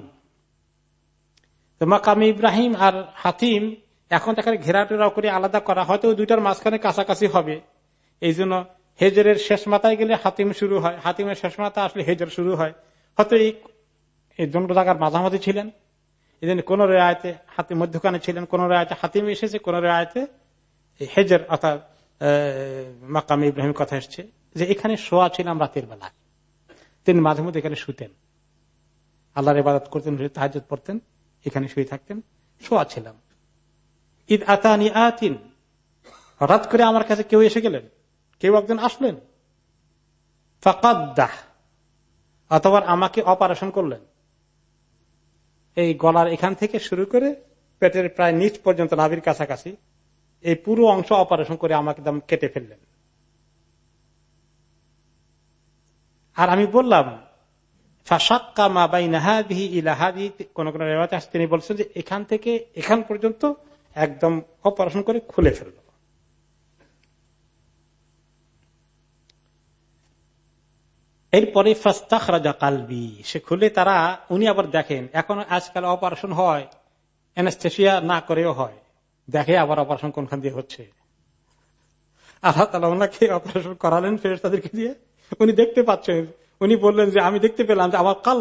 তো মাকামি ইব্রাহিম আর হাতিম এখন তাকে ঘেরাটেরাও করে আলাদা করা, হয়তো দুইটার মাঝখানে কাছাকাছি হবে। এই জন্য হেজরের শেষ মাথায় গেলে হাতিম শুরু হয়। হাতিমের শেষ মাথা আসলে হেজর শুরু হয়। হয়তো এই দুটো জায়গার মাঝামাঝি ছিলেন। এই জন্য কোন রেয়ায়তে হাতিম মধ্যখানে ছিলেন, কোন রেয়ায়তে হাতিম এসেছে, কোন রেয়ায়তে হেজর অর্থাৎ মাকাম ইব্রাহিম কথা এসছে যে এখানে শোয়া ছিলাম রাতের বেলা তিনি মাঝে মধ্যে এখানে শুতেন। আল্লাহর ইবাদত করতেন তাহাজ পড়তেন, এখানে শুয়ে থাকতেন, শোয়া ছিলাম। ঈদ আতানি আতিন, হঠাৎ করে আমার কাছে কেউ এসে গেলেন, কেউ একজন আসলেন। ফাকাদ্দাহ, অথবা আমাকে অপারেশন করলেন। এই গলার এখান থেকে শুরু করে পেটের প্রায় নিচ পর্যন্ত নাভির কাছাকাছি, এই পুরো অংশ অপারেশন করে আমাকে কেটে ফেললেন। আর আমি বললাম কোন কোন তিনি বলছেন যে এখান থেকে, এখান পর্যন্ত একদম অপারেশন করে খুলে ফেলল। এরপরে ফাস্তাখরাজা কালবি, সে খুলে তারা, উনি আবার দেখেন, এখন আজকাল অপারেশন হয়, অ্যানাস্থেসিয়া না করেও হয়। দেখে আবার অপারেশন কোনখান দিয়ে হচ্ছে। আল্লাহ তালা ওনাকে অপারেশন করালেন ফেরেস তাদেরকে দিয়ে। উনি দেখতে পাচ্ছেন উনি বললেন যে, আমি দেখতে পেলাম যে আমার কাল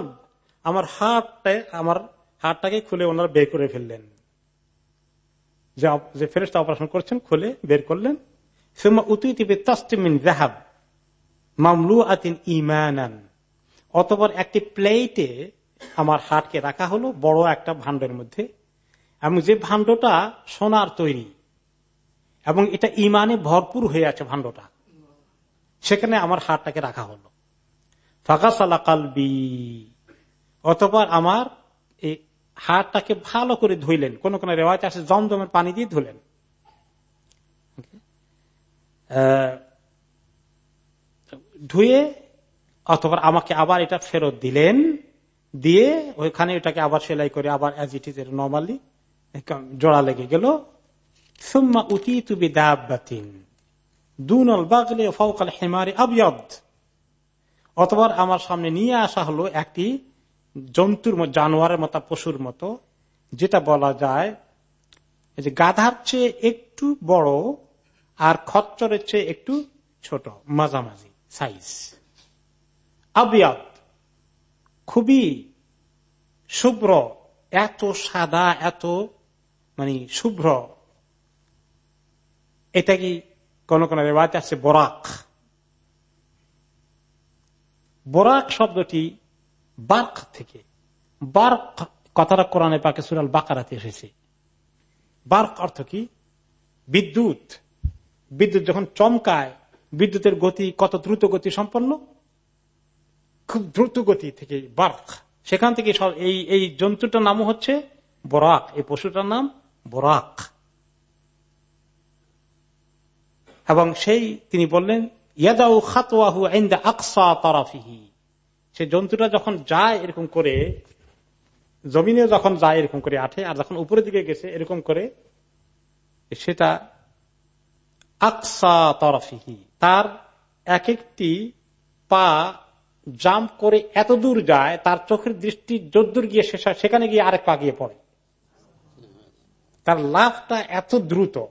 আমার হাটটায় আমার হাটটাকে খুলে ওনারা বের করে ফেললেন। যে ফেরেস্তা অপারেশন করছেন, খুলে বের করলেন। মামলু আতিন অতপর একটি প্লেটে আমার হাটকে রাখা হলো, বড় একটা ভান্ডের মধ্যে। এবং যে ভান্ডটা সোনার তৈরি, এবং এটা ইমানে ভরপুর হয়ে আছে ভান্ডটা সেখানে আমার হাটটাকে রাখা হলো। ফাঁকাসালা কালবি। অতপর আমার এই হাটটাকে ভালো করে ধুইলেন। কোন কোন রেওয়াজ আছে জমজমের পানি দিয়ে ধুলেন। ধুয়ে অথবা আমাকে আবার এটা ফেরত দিলেন। দিয়ে ওইখানে এটাকে আবার সেলাই করে আবার অ্যাজ ইট ইজ নর্মালি জোড়া লেগে গেল। সুম্মা উতি তুবি দাবাতিন দুনল বাগলে ফৌকাল হেমারি আবিয়দ। অতবার আমার সামনে নিয়ে আসা হলো একটি জন্তুর জানোয়ারের মতো, পশুর মতো, যেটা বলা যায় যে গাধার চেয়ে একটু বড় আর খচ্চরের চেয়ে একটু ছোট, মাঝামাঝি সাইজ আবিয়াদ খুবই শুভ্র, এত সাদা, এত মানে শুভ্র। এটা কি কোন কোন রেওয়াজ আছে? বরাক। বোরাক শব্দটি বার্ক থেকে, বার্ক কথাটা কোরআনে পাকে সুরাল বাকারাতে এসেছে। বার্ক অর্থ কি? বিদ্যুৎ। বিদ্যুৎ যখন চমকায়, বিদ্যুতের গতি কত দ্রুত গতি সম্পন্ন? খুব দ্রুত গতি থেকে বার্ক। সেখান থেকে এই এই জন্তুটার নাম হচ্ছে বরাক। এই পশুটার নাম বরাক। এবং সেই তিনি বললেন আইন্দা আকসা সে জন্তুটা যখন যায় এরকম করে জমিনে যখন যায় এরকম করে আঠে আর যখন উপরের দিকে গেছে এরকম করে, সেটা আকসা তরফিহি। তার এক একটি পা জাম্প করে এত দূর যায়, তার চোখের দৃষ্টি যদ্দূর গিয়ে শেষ সেখানে গিয়ে আরেক পা গিয়ে পড়ে। তার লাভটা এত দ্রুত।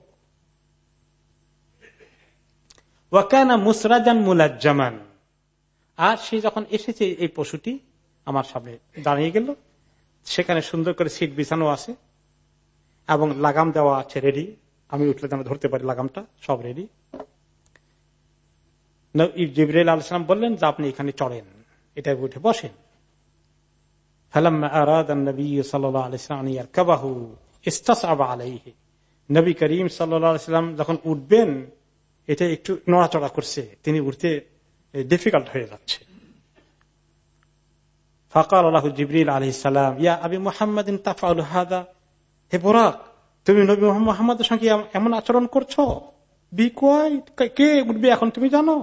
ওয়াকানা মুসরাজান মুলাজ্জামান। আর সে যখন এসেছে, এই পশুটি আমার সামনে দাঁড়িয়ে গেল। সেখানে সুন্দর করে সিট বিছানো আছে এবং লাগাম দেওয়া আছে রেডি আমি উঠলে যেন ধরতে পারি লাগামটা, সব রেডি জিবরাইল আলাইসালাম বললেন, যে আপনি এখানে চড়েন এটা উঠে বসেন। নবী করিম সাল্লাম যখন উঠবেন এটা একটু নড়াচড়া করছে, তিনি উঠতে ডিফিকাল্ট হয়ে যাচ্ছে। ফকাল আল্লাহ জিবরিল আলহ সালাম, ইয়া আবি মোহাম্মদ তাফাউল হাদা? হে বোরাক, তুমি নবী মোহাম্মদের সঙ্গে এমন আচরণ করছ? বি কোয়াইট কে উঠবে এখন তুমি জানো?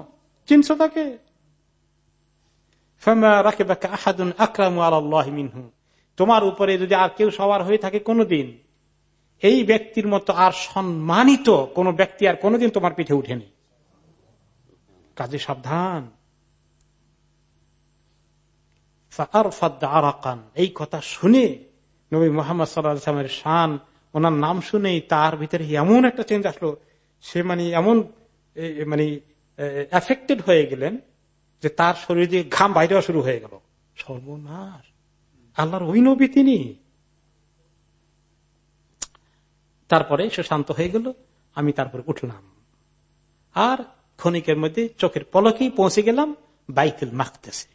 চিনছো তাকে? তোমার উপরে যদি আর কেউ সবার হয়ে থাকে কোনদিন এই ব্যক্তির মতো আর সম্মানিত কোন ব্যক্তি আর কোনদিন তোমার পিঠে উঠেনি। কাজে সাবধান। এই কথা শুনে নবী মোহাম্মদ সাল্লামের শান, ওনার নাম শুনেই তার ভিতরে এমন একটা চেঞ্জ আসলো। সে মানে এমন মানে এফেক্টেড হয়ে গেলেন যে তার শরীরে ঘাম বাইরে শুরু হয়ে গেল। সর্বনাশ। আল্লাহর ওই নবী তিনি। তারপরে সে শান্ত হয়ে গেল, আমি তারপরে উঠলাম। আর ক্ষণিকের মধ্যে চোখের পলকেই পৌঁছে গেলাম বাইতুল মাখতেছে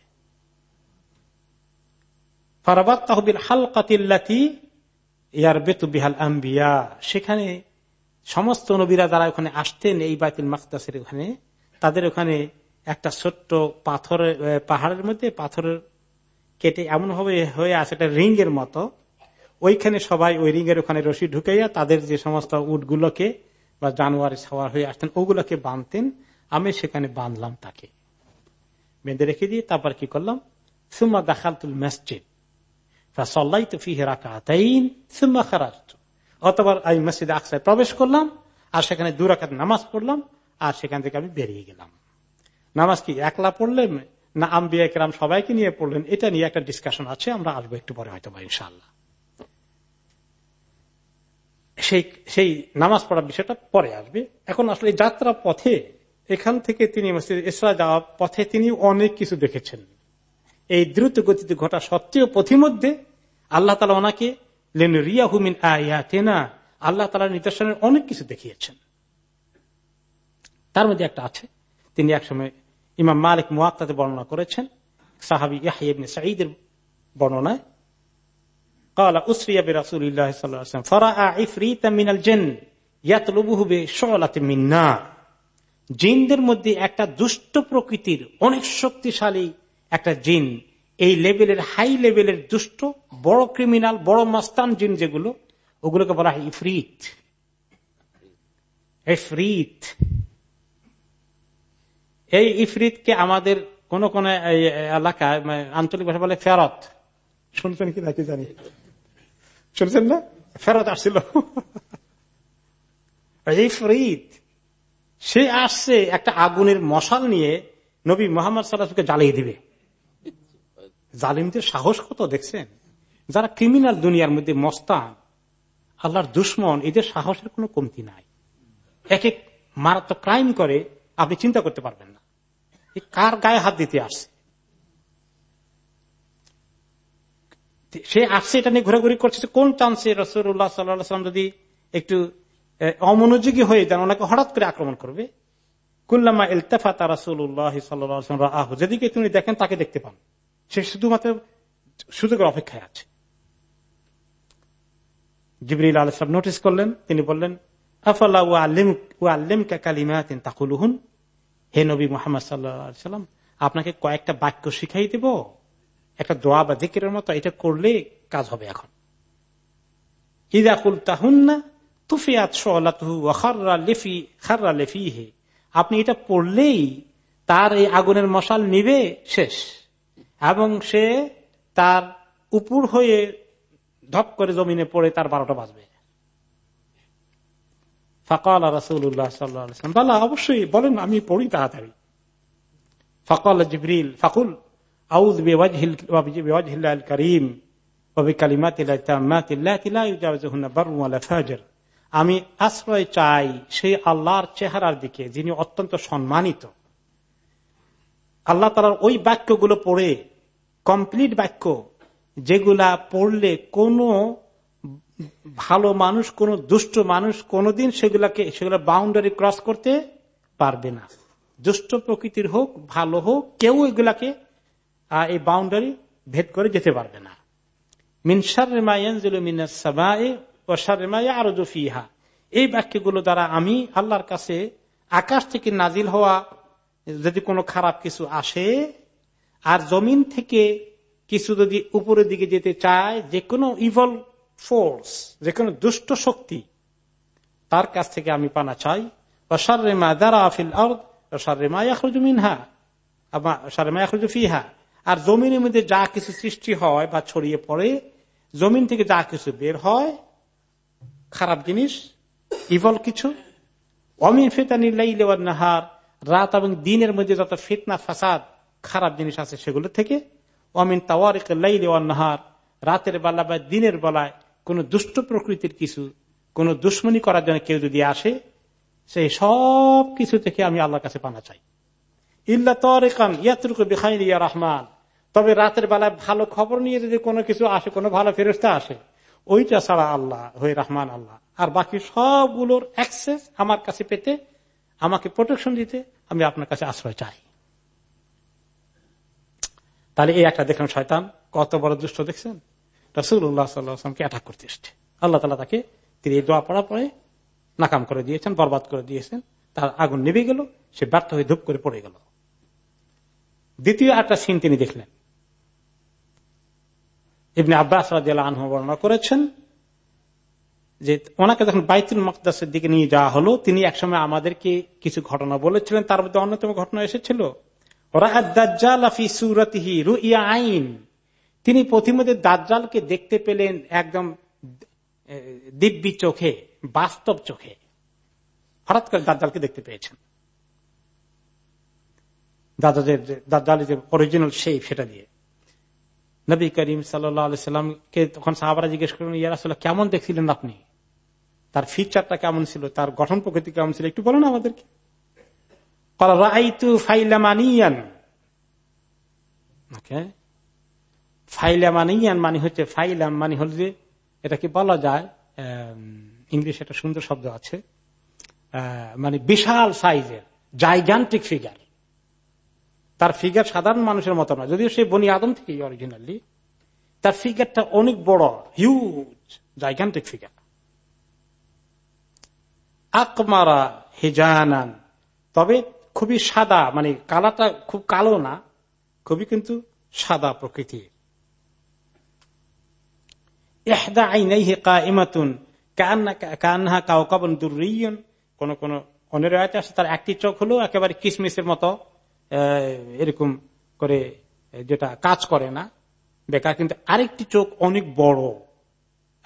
ফারাবাত তাহবিল হালকাতিল্লাতি ইয়ার বেতু বিহাল আম্বিয়া। সেখানে সমস্ত নবীরা যারা ওখানে আসতেন এই বাইতুল মাকদাসের ওখানে, তাদের ওখানে একটা ছোট্ট পাথর পাহাড়ের মধ্যে পাথরের কেটে এমন ভাবে হয়ে আছে, একটা রিং এর মতো। ওইখানে সবাই ওই রিং ওখানে রশি ঢুকাইয়া তাদের যে সমস্ত উটগুলোকে বা জানুয়ারি সাওয়ার হয়ে আসতেন, ওগুলোকে বাঁধতেন আমি সেখানে বাঁধলাম তাকে। বেঁধে রেখে দিয়ে তারপর কি করলাম? সুম্মা দাখালতুল মসজিদ। অতবার আমি মসজিদে আকসায় প্রবেশ করলাম, আর সেখানে দুরাকাত নামাজ পড়লাম, আর সেখান থেকে আমি বেরিয়ে গেলাম। নামাজ কি একলা পড়লেন? না আম্বিয়া কেরাম সবাইকে নিয়ে পড়লেন? এটা নিয়ে একটা ডিসকাশন আছে, আমরা আসব একটু পরে হয়তো ইনশাল্লাহ সেই সেই নামাজ পড়ার বিষয়টা পরে আসবে। এখন আসলে যাত্রা পথে, এখান থেকে তিনি মসজিদ ইসরা যাওয়ার পথে তিনি অনেক কিছু দেখেছেন। এই দ্রুত গতিতে ঘটা সত্ত্বেও পথিমধ্যে আল্লাহ তালা ওনাকে লেন রিয়া হুমিন আয়াতেনা আল্লাহ তালা নিদর্শনের অনেক কিছু দেখিয়েছেন। তার মধ্যে একটা আছে। তিনি একসময় ইমাম মালিক মুয়াক্তাতে বর্ণনা করেছেন। সাহাবি ইয়াহিবনে সাঈদের বর্ণনায়। قال أسري برسول الله صلى الله عليه وسلم فرأى عفريتا من الجن يطلبه بشعلة من نار জিনদের মধ্যে একটা দুষ্ট প্রকৃতির অনেক শক্তিশালী একটা জিন এই লেভেলের হাই লেভেলের দুষ্ট বড় ক্রিমিনাল বড় মাস্তান জিন যেগুলো ওগুলোকে বলা হয় ইফরিত এফরিত এই ইফরিতকে আমাদের কোন কোন এলাকায় আঞ্চলিক ভাষা বলে ফেরত শুনছেন কি নাকি জানি শুনছেন না ফেরত আসছিল সে আসছে একটা আগুনের মশাল নিয়ে নবী মোহাম্মদ সাল্লাহকে জ্বালিয়ে দিবে। জালিমদের সাহস কত, দেখছেন? যারা ক্রিমিনাল দুনিয়ার মধ্যে মস্তান, আল্লাহর দুশ্মন, এদের সাহসের কোনো কমতি নাই। এক এক মারাত্মক ক্রাইম করে আপনি চিন্তা করতে পারবেন না। কার গায়ে হাত দিতে আসছে? সে আসছে, এটা নিয়ে ঘোরাঘুরি করছে কোন চান্সে রসুল্লাহ সাল্লাম যদি একটু অমনোযোগী হয়ে যান, ওনাকে হঠাৎ করে আক্রমণ করবে। কুল্লামা ইলতেফাতা রাসুল্লাহ সাল্লাহ যেদিকে তিনি দেখেন তাকে দেখতে পান। সে শুধুমাত্র সুযোগের অপেক্ষায় আছে। জিবরিল আলসালাম নোটিস করলেন, তিনি বললেন হে নবী মোহাম্মদ সাল্লাম আপনাকে কয়েকটা বাক্য শিখাই দেব? একটা দোয়া বা জিকিরের মতো এটা করলে কাজ হবে এখন। ইদাকুল তাহুন্না তুফিয়াত খাররা লেফি হে আপনি এটা পড়লেই তার এই আগুনের মশাল নিবে, শেষ। এবং সে তার উপর হয়ে ধপ করে জমিনে পড়ে তার বারোটা বাজবে। ফকাল রাসুল্লাহ সাল্লাম বলা অবশ্যই, বলেন আমি পড়ি তাড়াতাড়ি। ফকাল জিবরিল, ফাকুল আউদ করিম আমি আশ্রয় চাই সেই আল্লাহর চেহারার দিকে, যিনি অত্যন্ত সম্মানিত। আল্লাহ তালার ওই বাক্যগুলো পড়ে কমপ্লিট বাক্য, যেগুলা পড়লে কোনো ভালো মানুষ, কোন দুষ্ট মানুষ কোনদিন সেগুলাকে, সেগুলো বাউন্ডারি ক্রস করতে পারবে না। দুষ্ট প্রকৃতির হোক, ভালো হোক, কেউ এগুলাকে এই বাউন্ডারি ভেদ করে যেতে পারবে না। এই বাক্যগুলো দ্বারা আমি আল্লাহর কাছে আকাশ থেকে নাজিল হওয়া যদি কোনো খারাপ কিছু আসে, আর জমিন থেকে কিছু যদি উপরের দিকে যেতে চায়, যে কোনো ইভল ফোর্স যে কোনো দুষ্ট শক্তি, তার কাছ থেকে আমি পানা চাই। অসারেমা দ্বারা আফিল অসারেমা মিনহা সারেমা ফিহা। আর জমিনের মধ্যে যা কিছু সৃষ্টি হয় বা ছড়িয়ে পড়ে, জমিন থেকে যা কিছু বের হয়, খারাপ জিনিস ইভল কিছু, অমিন ফেতানি লাইলেওয়ার নাহার, রাত এবং দিনের মধ্যে যত ফিতনা, ফাসাদ, খারাপ জিনিস আছে সেগুলো থেকে, অমিন তাওয়ারিক লাইলেওয়ার নাহার, রাতের বেলা বা দিনের বেলায় কোন দুষ্ট প্রকৃতির কিছু, কোন দুশ্মনী করার জন্য কেউ যদি আসে সেই সব কিছু থেকে আমি আল্লাহর কাছে পানা চাই। ইল্লা তরেকান ইয়াতুরক বিখাইন ইয়া রহমান। তবে রাতের বেলায় ভালো খবর নিয়ে যদি কোনো কিছু আসে, কোনো ভালো ফেরস্তা আসে, ওইটা ছাড়া আল্লাহ হয়ে রহমান আল্লাহ। আর বাকি সবগুলোর অ্যাক্সেস আমার কাছে পেতে, আমাকে প্রোটেকশন দিতে আমি আপনার কাছে আশ্রয় চাই। তাহলে এই একটা দেখলাম শয়তান, কত বড় দুষ্ট দেখছেন? রসুল্লাহ সাল্লামকে অ্যাটাক করতে এসছে। আল্লাহ তালা তাকে, তিনি দোয়া পড়া পরে নাকাম করে দিয়েছেন, বরবাদ করে দিয়েছেন। তার আগুন নেবে গেল, সে ব্যর্থ হয়ে ধূপ করে পড়ে গেল। দ্বিতীয় একটা সিন তিনি দেখলেন। ইবনে আব্বাস আনহু বর্ণনা করেছেন যে ওনাকে যখন বাইতুল মকদাসের দিকে নিয়ে যাওয়া হলো, তিনি একসময় আমাদেরকে কিছু ঘটনা বলেছিলেন। তার মধ্যে অন্যতম ঘটনা এসেছিল। আইন। তিনি প্রতিমধ্যে দাজ্জালকে দেখতে পেলেন একদম দিব্যি চোখে, বাস্তব চোখে। হঠাৎ করে দাজ্জালকে দেখতে পেয়েছেন। দাদাদের দাজ্জালের যে অরিজিনাল সেই সেটা দিয়ে। নবী করিম সাল্লামকে তখন সাহাবারা জিজ্ঞেস করলেন ইয়ারাসাল্লাহ কেমন দেখছিলেন আপনি? তার ফিচারটা কেমন ছিল? তার গঠন প্রকৃতি কেমন ছিল? একটু বলুন আমাদেরকে। ফাইলামানিয়ান মানে হচ্ছে, ফাইলাম মানে হল যে, এটা কি বলা যায়? ইংলিশ একটা সুন্দর শব্দ আছে মানে বিশাল সাইজের জাইগান্টিক ফিগার তার ফিগার সাধারণ মানুষের মতো না যদিও সে বনি আদম থেকে অরিজিনালি তার ফিগারটা অনেক বড় হিউজ জাইগান্টিক ফিগার আকমারা হেজানান। তবে খুবই সাদা মানে কালাটা খুব কালো না, খুবই কিন্তু সাদা প্রকৃতির। এহদা আইনাই হে কা ইমাতুন কান্না কাউকাবন কোন কোন অনেক আছে তার একটি চোখ হলো একেবারে কিসমিসের মতো। এরকম করে যেটা কাজ করে না, বেকার, কিন্তু আরেকটি চোখ অনেক বড়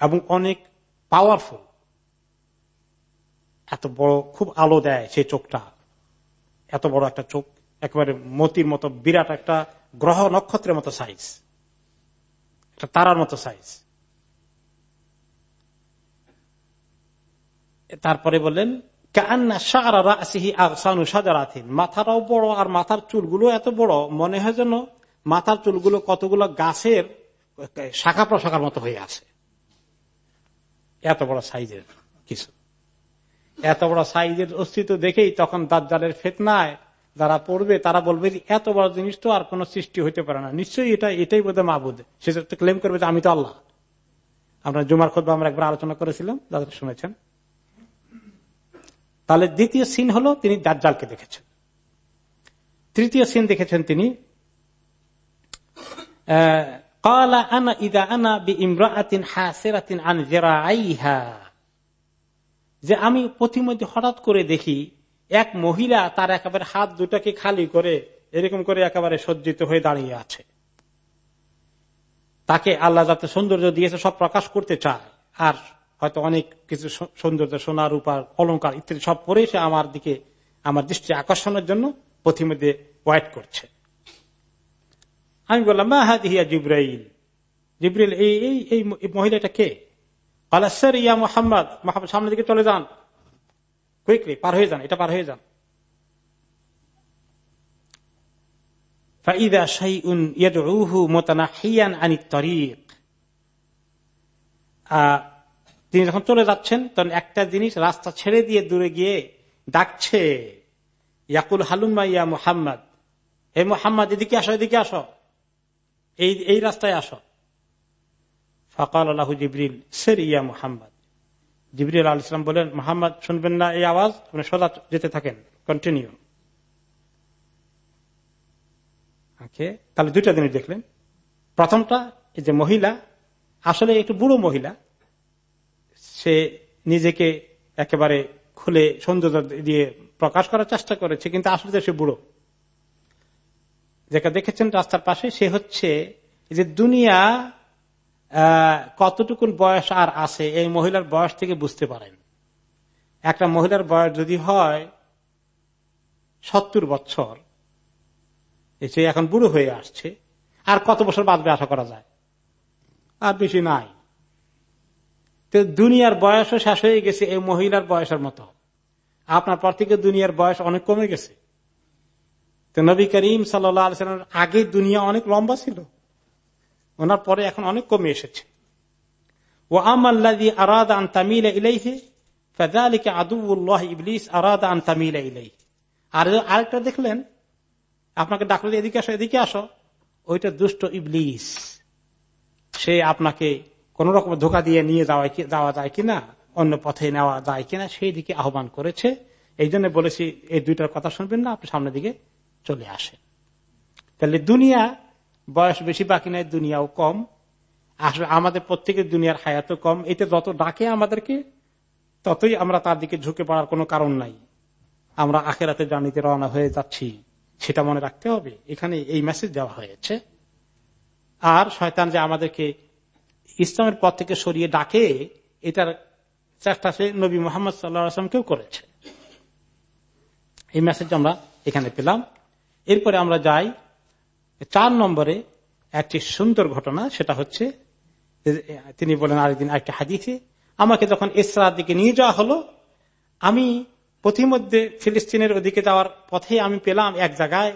এবং অনেক পাওয়ারফুল এত বড়, খুব আলো দেয় সেই চোখটা। এত বড় একটা চোখ, একেবারে মতির মতো, বিরাট একটা গ্রহ নক্ষত্রের মতো সাইজ একটা তারার মতো সাইজ তারপরে বললেন মাথাটাও বড় আর মাথার চুলগুলো এত বড়, মনে হয় যেন মাথার চুলগুলো কতগুলো গাছের শাখা প্রশাখার মতো হয়ে আছে। এত বড় সাইজের কিছু। এত বড় সাইজের অস্তিত্ব দেখেই তখন দাজ্জালের ফেতনায় যারা পড়বে, তারা বলবে যে এত বড় জিনিস তো আর কোন সৃষ্টি হইতে পারে না। নিশ্চয়ই এটা, এটাই বোধহয় মাহবুদ তো ক্লেম করবে যে আমি তো আল্লাহ। আমরা জুমার খোদ আমরা একবার আলোচনা করেছিলাম যাদের শুনেছেন। তাহলে দ্বিতীয় সিন হলো তিনি দাজ্জালকে দেখেছেন। তৃতীয় সিন দেখেছেন তিনি যে আমি প্রতিমধ্যে হঠাৎ করে দেখি এক মহিলা তার একেবারে হাত দুটাকে খালি করে এরকম করে একেবারে সজ্জিত হয়ে দাঁড়িয়ে আছে। তাকে আল্লাহ যাতে সৌন্দর্য দিয়েছে সব প্রকাশ করতে চায়। আর হয়তো অনেক কিছু সৌন্দর্য, সোনা রূপার অলঙ্কার ইত্যাদি সব পরে সে আমার দিকে, আমার দৃষ্টি আকর্ষণের জন্য প্রতিমধ্যে ওয়াইট করছে। আমি বললাম, মা হাত জিব্রাইল? জিব্রাইল, এই এই এই মহিলাটা কে? স্যার, ইয়া মোহাম্মদ। সামনের দিকে চলে যান। কুইকলি পার হয়ে যান, এটা পার হয়ে যান। তিনি যখন চলে যাচ্ছেন, তখন একটা জিনিস রাস্তা ছেড়ে দিয়ে দূরে গিয়ে ডাকছে, ইয়াকুল হালুম্মা ইয়া মুহাম্মদ? হে মোহাম্মদ, এদিকে আসো এদিকে আসো। এই এই রাস্তায় আসো। ফকাল আল্লাহ জিবরিল, সের ইয়া মুহাম্মদ? জিবরিল আল ইসলাম বলেন মোহাম্মদ, শুনবেন না এই আওয়াজ? আপনি সোজা যেতে থাকেন কন্টিনিউ তাহলে দুইটা জিনিস দেখলেন। প্রথমটা যে মহিলা, আসলে একটু বুড়ো মহিলা সে নিজেকে একেবারে খুলে সৌন্দর্য দিয়ে প্রকাশ করার চেষ্টা করেছে, কিন্তু আসলে সে বুড়ো। যেটা দেখেছেন রাস্তার পাশে, সে হচ্ছে যে দুনিয়া কতটুকুন বয়স আর আছে, এই মহিলার বয়স থেকে বুঝতে পারেন। একটা মহিলার বয়স যদি হয় সত্তর বছর সে এখন বুড়ো হয়ে আসছে, আর কত বছর বাঁচবে আশা করা যায়? আর বেশি নাই। তো দুনিয়ার বয়সও শেষ হয়ে গেছে এই মহিলার বয়সের মতো। আপনার পর থেকে দুনিয়ার বয়স অনেক কমে গেছে। তো নবী করিম সাল্লামের আগে দুনিয়া অনেক লম্বা ছিল। ওনার পরে এখন অনেক কমে এসেছে। ও আন তামিল আর আরেকটা দেখলেন, আপনাকে ডাকলে এদিকে আসো এদিকে আসো। ওইটা দুষ্ট ইবলিস। সে আপনাকে কোন রকম ধোকা দিয়ে নিয়ে যাওয়া যাওয়া যায় কিনা, অন্য পথে নেওয়া যায় কিনা, সেই দিকে আহ্বান করেছে। এই জন্য বলেছি, এই দুইটার কথা শুনবেন না, আপনি সামনের দিকে চলে আসে তাহলে দুনিয়া বয়স বেশি, বাকি নাই, দুনিয়াও কম। আসলে আমাদের প্রত্যেকের দুনিয়ার হায়াতও কম। এতে যত ডাকে আমাদেরকে, ততই আমরা তার দিকে ঝুঁকে পড়ার কোনো কারণ নাই। আমরা আখেরাতে জানিতে রওনা হয়ে যাচ্ছি, সেটা মনে রাখতে হবে। এখানে এই মেসেজ দেওয়া হয়েছে। আর শয়তান যে আমাদেরকে ইসলামের পথ থেকে সরিয়ে ডাকে, এটার চেষ্টা সে নবী মোহাম্মদ সাল্লাহামকেও করেছে। এই মেসেজ আমরা এখানে পেলাম। এরপরে আমরা যাই, চার নম্বরে একটি সুন্দর ঘটনা, সেটা হচ্ছে, তিনি বলেন আরেকদিন একটা হাদিসে, আমাকে যখন ইসরার দিকে নিয়ে যাওয়া হলো, আমি প্রতিমধ্যে ফিলিস্তিনের ওদিকে যাওয়ার পথে আমি পেলাম এক জায়গায়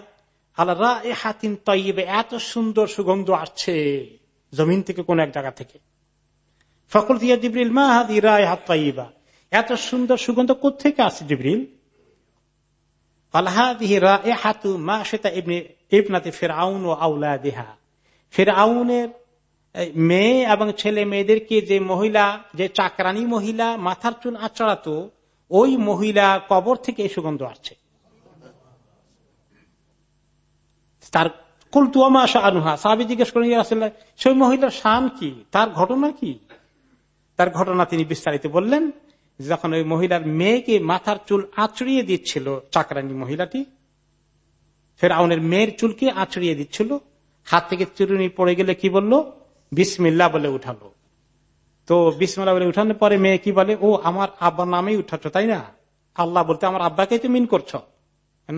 আল্লাহ এ হাতিন তৈবে এত সুন্দর সুগন্ধ আসছে। জমিন থেকে কোন এক জায়গা থেকে। ফকল দিয়া জিবরিল, মা হাদি রায় হাত তৈবা এত সুন্দর সুগন্ধ কোথেকে আসছে জিবরিল? ফেরাউনের মেয়ে এবং ছেলে মেয়েদেরকে যে মহিলা, যে চাকরানি মহিলা মাথার চুল আচড়াতো, ওই মহিলা কবর থেকে এই সুগন্ধ আসছে। তার কুলতুয়ামা আনুহা সাহাবি জিজ্ঞেস করেন সেই মহিলার শান কি? তার ঘটনা কি? তার ঘটনা তিনি বিস্তারিত বললেন যখন ওই মহিলার মেয়েকে মাথার চুল আঁচড়িয়ে দিচ্ছিল, চাকরানি মহিলাটি ফের আউনের মেয়ের চুলকে আঁচড়িয়ে দিচ্ছিল, হাত থেকে চুরুনি পড়ে গেলে কি বলল? বিসমিল্লা বলে উঠালো। তো বিসমিল্লা বলে উঠানোর পরে মেয়ে কি বলে? ও, আমার আব্বার নামেই উঠাচ্ছ, তাই না? আল্লাহ বলতে, আমার আব্বাকে তুমি মিন করছ।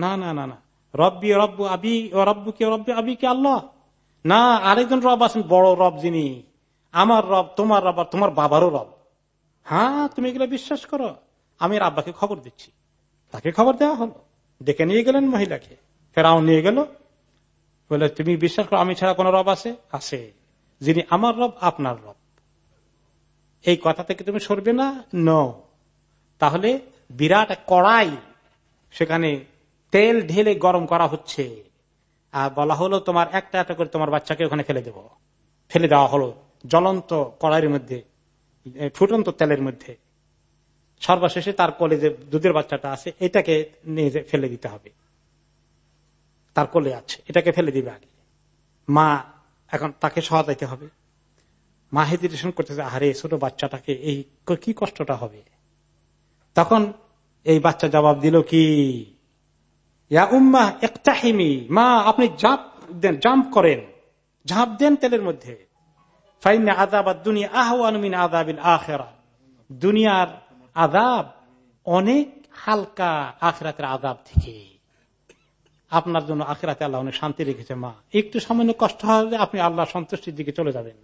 না না না না। রব্বি, রব্বু আবি ও রব্বু কে রব্বি আবি কে আল্লাহ। না, আরেকজন রব আছেন, বড় রব যিনি। আমার রব, তোমার রব আর তোমার বাবারও রব। হ্যাঁ তুমি এগুলো বিশ্বাস করো। আমি আব্বাকে খবর দিচ্ছি। তাকে খবর দেওয়া হলো। ডেকে নিয়ে গেলেন মহিলাকে। ফেরাও নিয়ে গেল। বলে, তুমি বিশ্বাস করো, আমি ছাড়া কোন রব আছে? আছে। যিনি আমার রব, আপনার রব। এই কথা থেকে তুমি সরবে না? ন তাহলে বিরাট কড়াই সেখানে তেল ঢেলে গরম করা হচ্ছে। আর বলা হলো, তোমার একটা একটা করে তোমার বাচ্চাকে ওখানে ফেলে দেব। ফেলে দেওয়া হলো জ্বলন্ত কড়াইয়ের মধ্যে ফুটন্ত তেলের মধ্যে। সর্বশেষে তার কোলে যে দুধের বাচ্চাটা আছে, এটাকে নিয়ে ফেলে দিতে হবে। তার কোলে আছে, এটাকে ফেলে দিবে আগে। মা এখন তাকে সহায়তাইতে হবে। মা হেজিটেশন করতেছে আরে ছোট বাচ্চাটাকে এই কি কষ্টটা হবে? তখন এই বাচ্চা জবাব দিল কি? একটাহিমি মা, আপনি জাপ দেন, জাম্প করেন। ঝাঁপ দেন তেলের মধ্যে। দুনিয়ার আদাব অনেক হালকা আখরাতের আদাব থেকে। আপনার জন্য আখরাতে আল্লাহ অনেক শান্তি রেখেছে, মা। একটু সামান্য কষ্ট হলে আপনি আল্লাহ সন্তুষ্টির দিকে চলে যাবেন।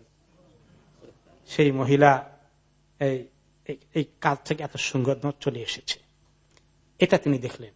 সেই মহিলা এই কাজ থেকে এত সুন্দর চলে এসেছে। এটা তিনি দেখলেন।